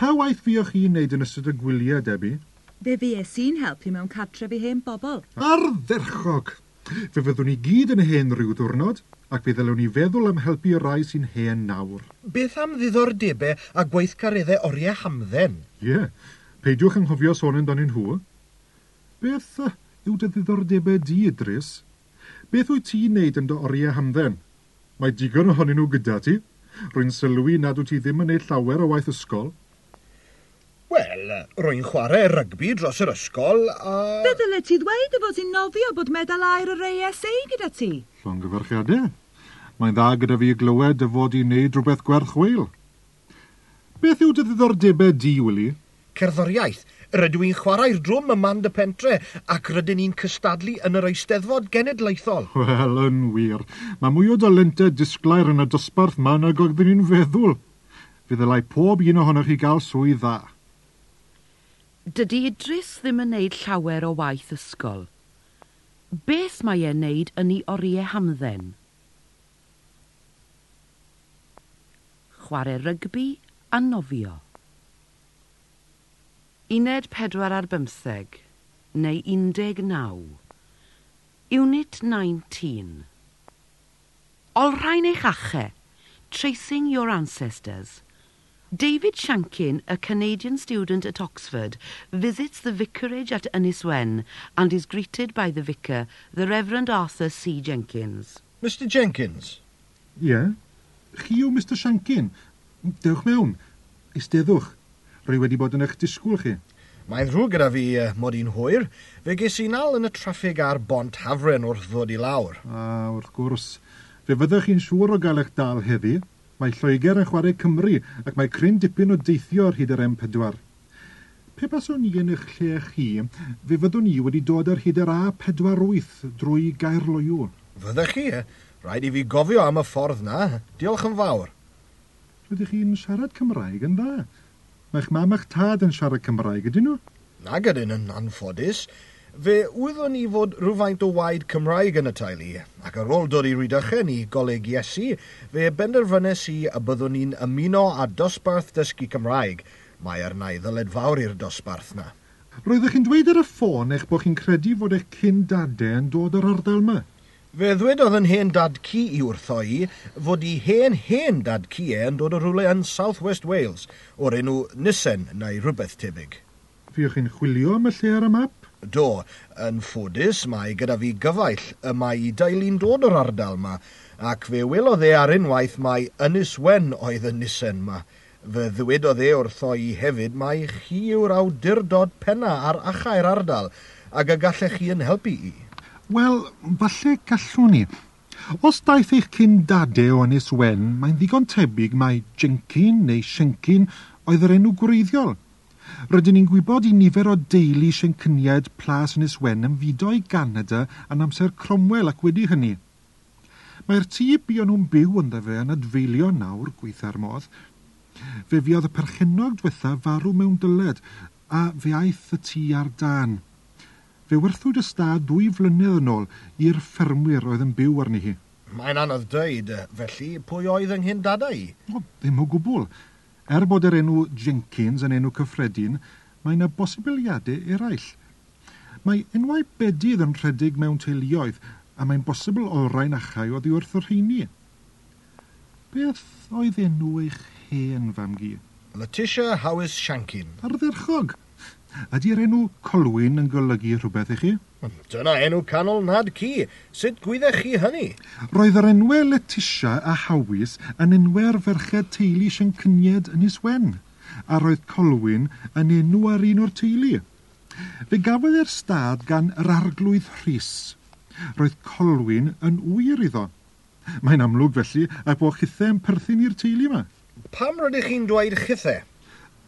Pa waith fuoch chi'n neud yn ystod y gwyliau, Debbie? Fe fi es i'n helpu mewn cartre fi hen bobl. Arferchog! Fe fyddwn ni gyd yn hen rhyw ddwrnod, ac fe ddylwn ni feddwl am helpu rai sy'n hen nawr. Beth am ddiddordebau a gweithgareddau oriau hamdden? Ie, yeah. Peidiwch yng nghofio sôn amdanyn nhw. Beth yw dy ddiddordebau di, Idris? Beth wyt ti'n neud yn dy oriau hamdden? Mae digon ohonyn nhw gyda ti. Rwy'n sylwi nad wyt ti ddim yn neud llawer o waith ysgol. Wel, rwy'n chwarae rygbi dros yr ysgol a... Be ddyle ti ddweud y fod ti'n nofio bod medal air yr ASA gyda ti? Llongyfarchiadau. Mae'n dda gyda fi glywed y fod i'n neud rhywbeth gwerthweil. Beth yw dy ddiddordebau di, Willie? cerddoriaeth. Rydw i'n chwarae'r drwm y man dy pentre ac rydyn ni'n cystadlu yn yr Eisteddfod Genedlaethol. Wel, yn wir. Mae mwy o dalentau disglair yn y dosbarth ma nag oeddwn ni'n feddwl. Fe ddylai pob un ohonoch chi gael swydd dda. Dydy Idris ddim yn neud llawer o waith ysgol. Beth mae e'n neud yn ei oriau hamdden? Chwarae rygbi a nofio. Uned pedwar ar bymtheg, neu undeg naw. Unit 19. Olrhain eich ache, Tracing Your Ancestors. David Shankin, a Canadian student at Oxford, visits the vicarage at Ynyswen and is greeted by the vicar, the Reverend Arthur C. Jenkins. Mr Jenkins? Ie? Yeah. Chi yw Mr Shankin? Dewch mewn. Eisteddwch rwy wedi bod yn eich disgwyl chi. Mae'n ddrwg gyda fi mod i'n hwyr. Fe ges i nal yn y traffig ar bont hafren wrth ddod i lawr. A, wrth gwrs. Fe fyddwch chi'n siŵr o gael eich dal heddi, mae Lloegr yn chwarae Cymru ac mae cryn dipyn o deithio ar hyd yr M4. Pe baswn i yn eich lle chi, fe fyddwn i wedi dod ar hyd yr A48 drwy Gaerloiw. Fyddech chi? Rhaid i fi gofio am y ffordd na. Diolch yn fawr. Rydych chi'n siarad Cymraeg yn dda mae'ch mam a'ch tad yn siarad Cymraeg, ydyn nhw? Na ydyn yn anffodus. Fe wyddwn ni fod rhywfaint o waed Cymraeg yn y teulu, ac ar ôl dod i rydychen i goleg Iesu, fe benderfynnes i y byddwn ni'n ymuno â dosbarth dysgu Cymraeg. Mae arna i ddyled fawr i'r dosbarth na. Roeddech chi'n dweud ar y ffôn eich bod chi'n credu fod eich cyn dadau yn dod o'r ardal yma? Fe ddwed oedd yn hen dad cu i wrtho i fod i hen hen dad cu e yn dod o rhywle yn South West Wales o'r enw Nissen neu rhywbeth tebyg. Fiwch chi'n chwilio am y lle ar y map? Do, yn ffodus mae gyda fi gyfaill y mae i daulu'n dod o'r ardal yma ac fe welodd e ar unwaith mae Ynys Wen oedd y Nissen yma. Fy ddwedodd e wrtho i hefyd mae chi yw'r awdurdod penna ar achau'r ardal ac y gallech chi yn helpu i. Wel, falle gallwn ni. Os daeth eich cyn dadau o Ynys Wen, mae'n ddigon tebyg mai Jenkin neu Siencin oedd yr enw gwreiddiol. Rydyn ni'n gwybod i nifer o deulu sienciniad plas Ynys Wen yn fudo i Ganada yn amser Cromwell ac wedi hynny. Mae'r tŷ bu o'n nhw'n byw ynddo fe yn adfeilio nawr gweitha'r modd. Fe fuodd y perchenog diwethaf farw mewn dyled, a fe aeth y tŷ ar dan. Fe werthwyd y stad dwy flynedd yn ôl i'r ffermwyr oedd yn byw arni hi. Mae'n anodd dweud, e, felly pwy oedd yng Nghindadau? O, ddim o gwbl. Er bod yr enw Jenkins yn enw cyffredin, mae yna bosibiliadau eraill. Mae enwau bedydd yn rhedeg mewn teuluoedd, a mae'n bosibl olrhain achau oddi wrth yr rheini. Beth oedd enw eich hen fam gi? Letitia Howes Shankin. Ardderchog. Ydy'r enw Colwyn yn golygu rhywbeth i chi? Hmm, dyna enw canol nad ci. Sut gwyddech chi hynny? Roedd yr enwau Letitia a Hawys yn enwau'r ferched teulu Siancinied yn Iswen, a roedd Colwyn yn enw ar un o'r teulu. Fe gafodd e'r stad gan yr arglwydd Rhys. Roedd Colwyn yn wir iddo. Mae'n amlwg felly a bod chithau yn perthyn i'r teulu yma. Pam rydych chi'n dweud chithau?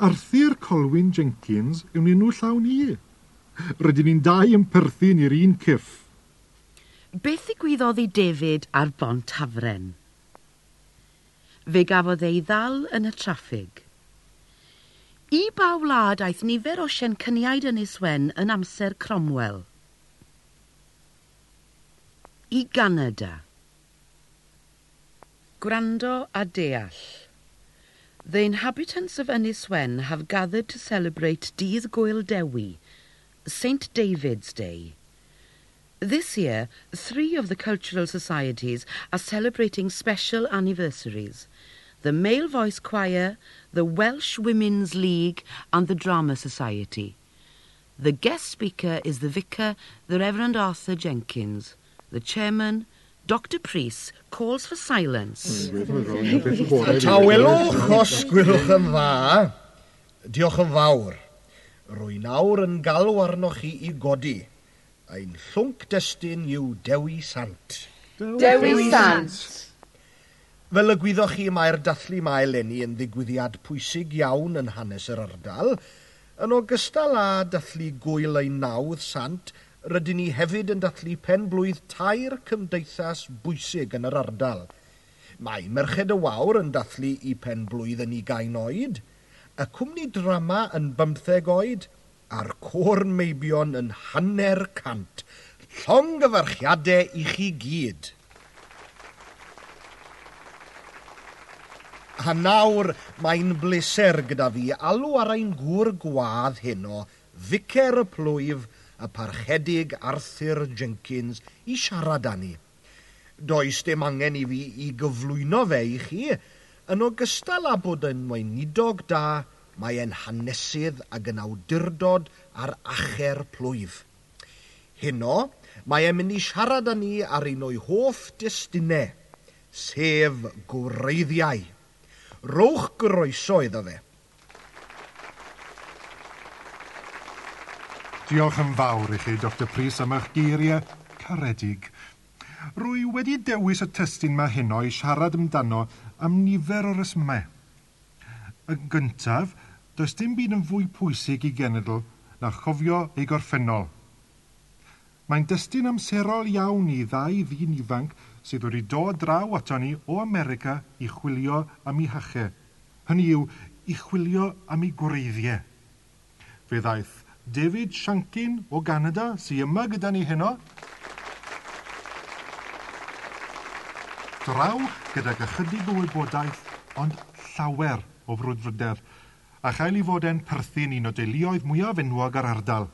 Arthur Colwyn Jenkins yw'n enw llawn i. Rydyn ni'n dau yn perthyn i'r un cyff. Beth ddigwyddodd i David ar bont hafren? Fe gafodd ei ddal yn y traffig. I ba wlad aeth nifer o siencyniaid yn Iswen yn amser Cromwell? I Ganada. Gwrando a deall. The inhabitants of Ynys Wen have gathered to celebrate Dydd Gwyl Dewi, St. David's Day. This year, three of the cultural societies are celebrating special anniversaries. The Male Voice Choir, the Welsh Women's League and the Drama Society. The guest speaker is the vicar, the Reverend Arthur Jenkins. The chairman, Dr Priest calls for silence. Tawelwch os gwylwch yn dda. Diolch yn fawr. Rwy nawr yn galw arnoch chi i godi. Ein llwnc destun yw Dewi Sant. Dewi Sant. Fel y gwyddoch chi mae'r dathlu mae eleni yn ddigwyddiad pwysig iawn yn hanes yr ardal, yn ogystal â dathlu gwyl ei nawdd sant rydyn ni hefyd yn datlu penblwydd tair cymdeithas bwysig yn yr ardal. Mae Merched y Wawr yn dathlu i penblwydd yn 20 oed, y cwmni drama yn 15 oed, a'r cwr meibion yn hanner cant. Llongyfarchiadau i chi gyd. A nawr mae'n bleser gyda fi alw ar ein gŵr gwadd heno, Ficer y Plwyf, y parchedig Arthur Jenkins i siarad â ni. Does dim angen i fi i gyflwyno fe i chi, yn ogystal â bod yn weinidog da, mae e'n hanesydd ac yn awdurdod ar acher plwyf. Heno, mae e'n mynd i siarad â ni ar un o'i hoff destunau, sef gwreiddiau. Rowch groeso iddo fe. Diolch yn fawr i chi, Dr Pris, am eich geiriau caredig. Rwy wedi dewis y testyn mae heno i siarad amdano am nifer o resmau. Yn gyntaf, does dim byd yn fwy pwysig i genedl na chofio ei gorffennol. Mae'n destyn amserol iawn i ddau ddyn ifanc sydd wedi dod draw ato ni o America i chwilio am ei hachau. Hynny yw, i chwilio am ei gwreiddiau. Fe ddaeth David Shankin o Ganada sy'n yma gyda ni heno. Draw gyda ychydig o wybodaeth ond llawer o frwdfrydedd a chael ei fod e'n perthyn un o deuluoedd mwyaf enwog ar ardal.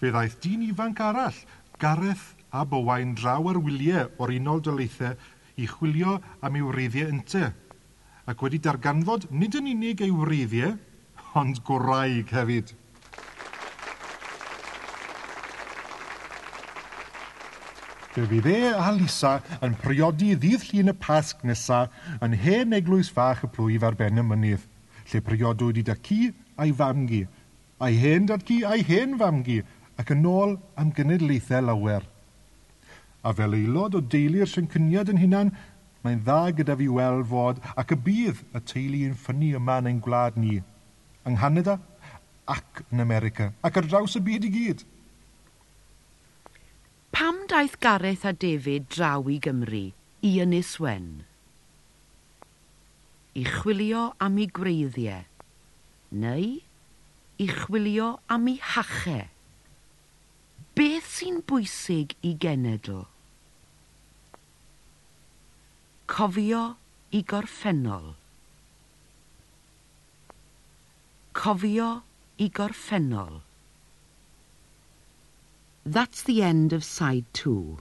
Fe ddaeth dyn ifanc arall, Gareth a Bowain draw ar wyliau o'r unol dyleithau i chwilio am ei wreiddiau ynte, ac wedi darganfod nid yn unig ei wreiddiau, ond gwraig hefyd. Fe fydd e a Lisa yn priodi ddydd llun y Pasg nesa yn hen eglwys fach y plwyf ar ben y mynydd, lle priodwyd i dacu a'i famgu, a'i hen datgu a'i hen famgu, ac yn ôl am genedlaethau lawer. A fel aelod o deulu'r syncyniad yn hunan, mae'n dda gyda fi weld fod ac y bydd y teulu yn ffynnu yma yn ein gwlad ni, yng Nghanada ac yn America, ac ar draws y byd i gyd. Pam daeth Gareth a David draw i Gymru, i Ynys Wen? I chwilio am ei greiddiau, neu i chwilio am ei hachau? Beth sy'n bwysig i genedl? Cofio i gorffennol. Cofio i gorffennol. That's the end of side two.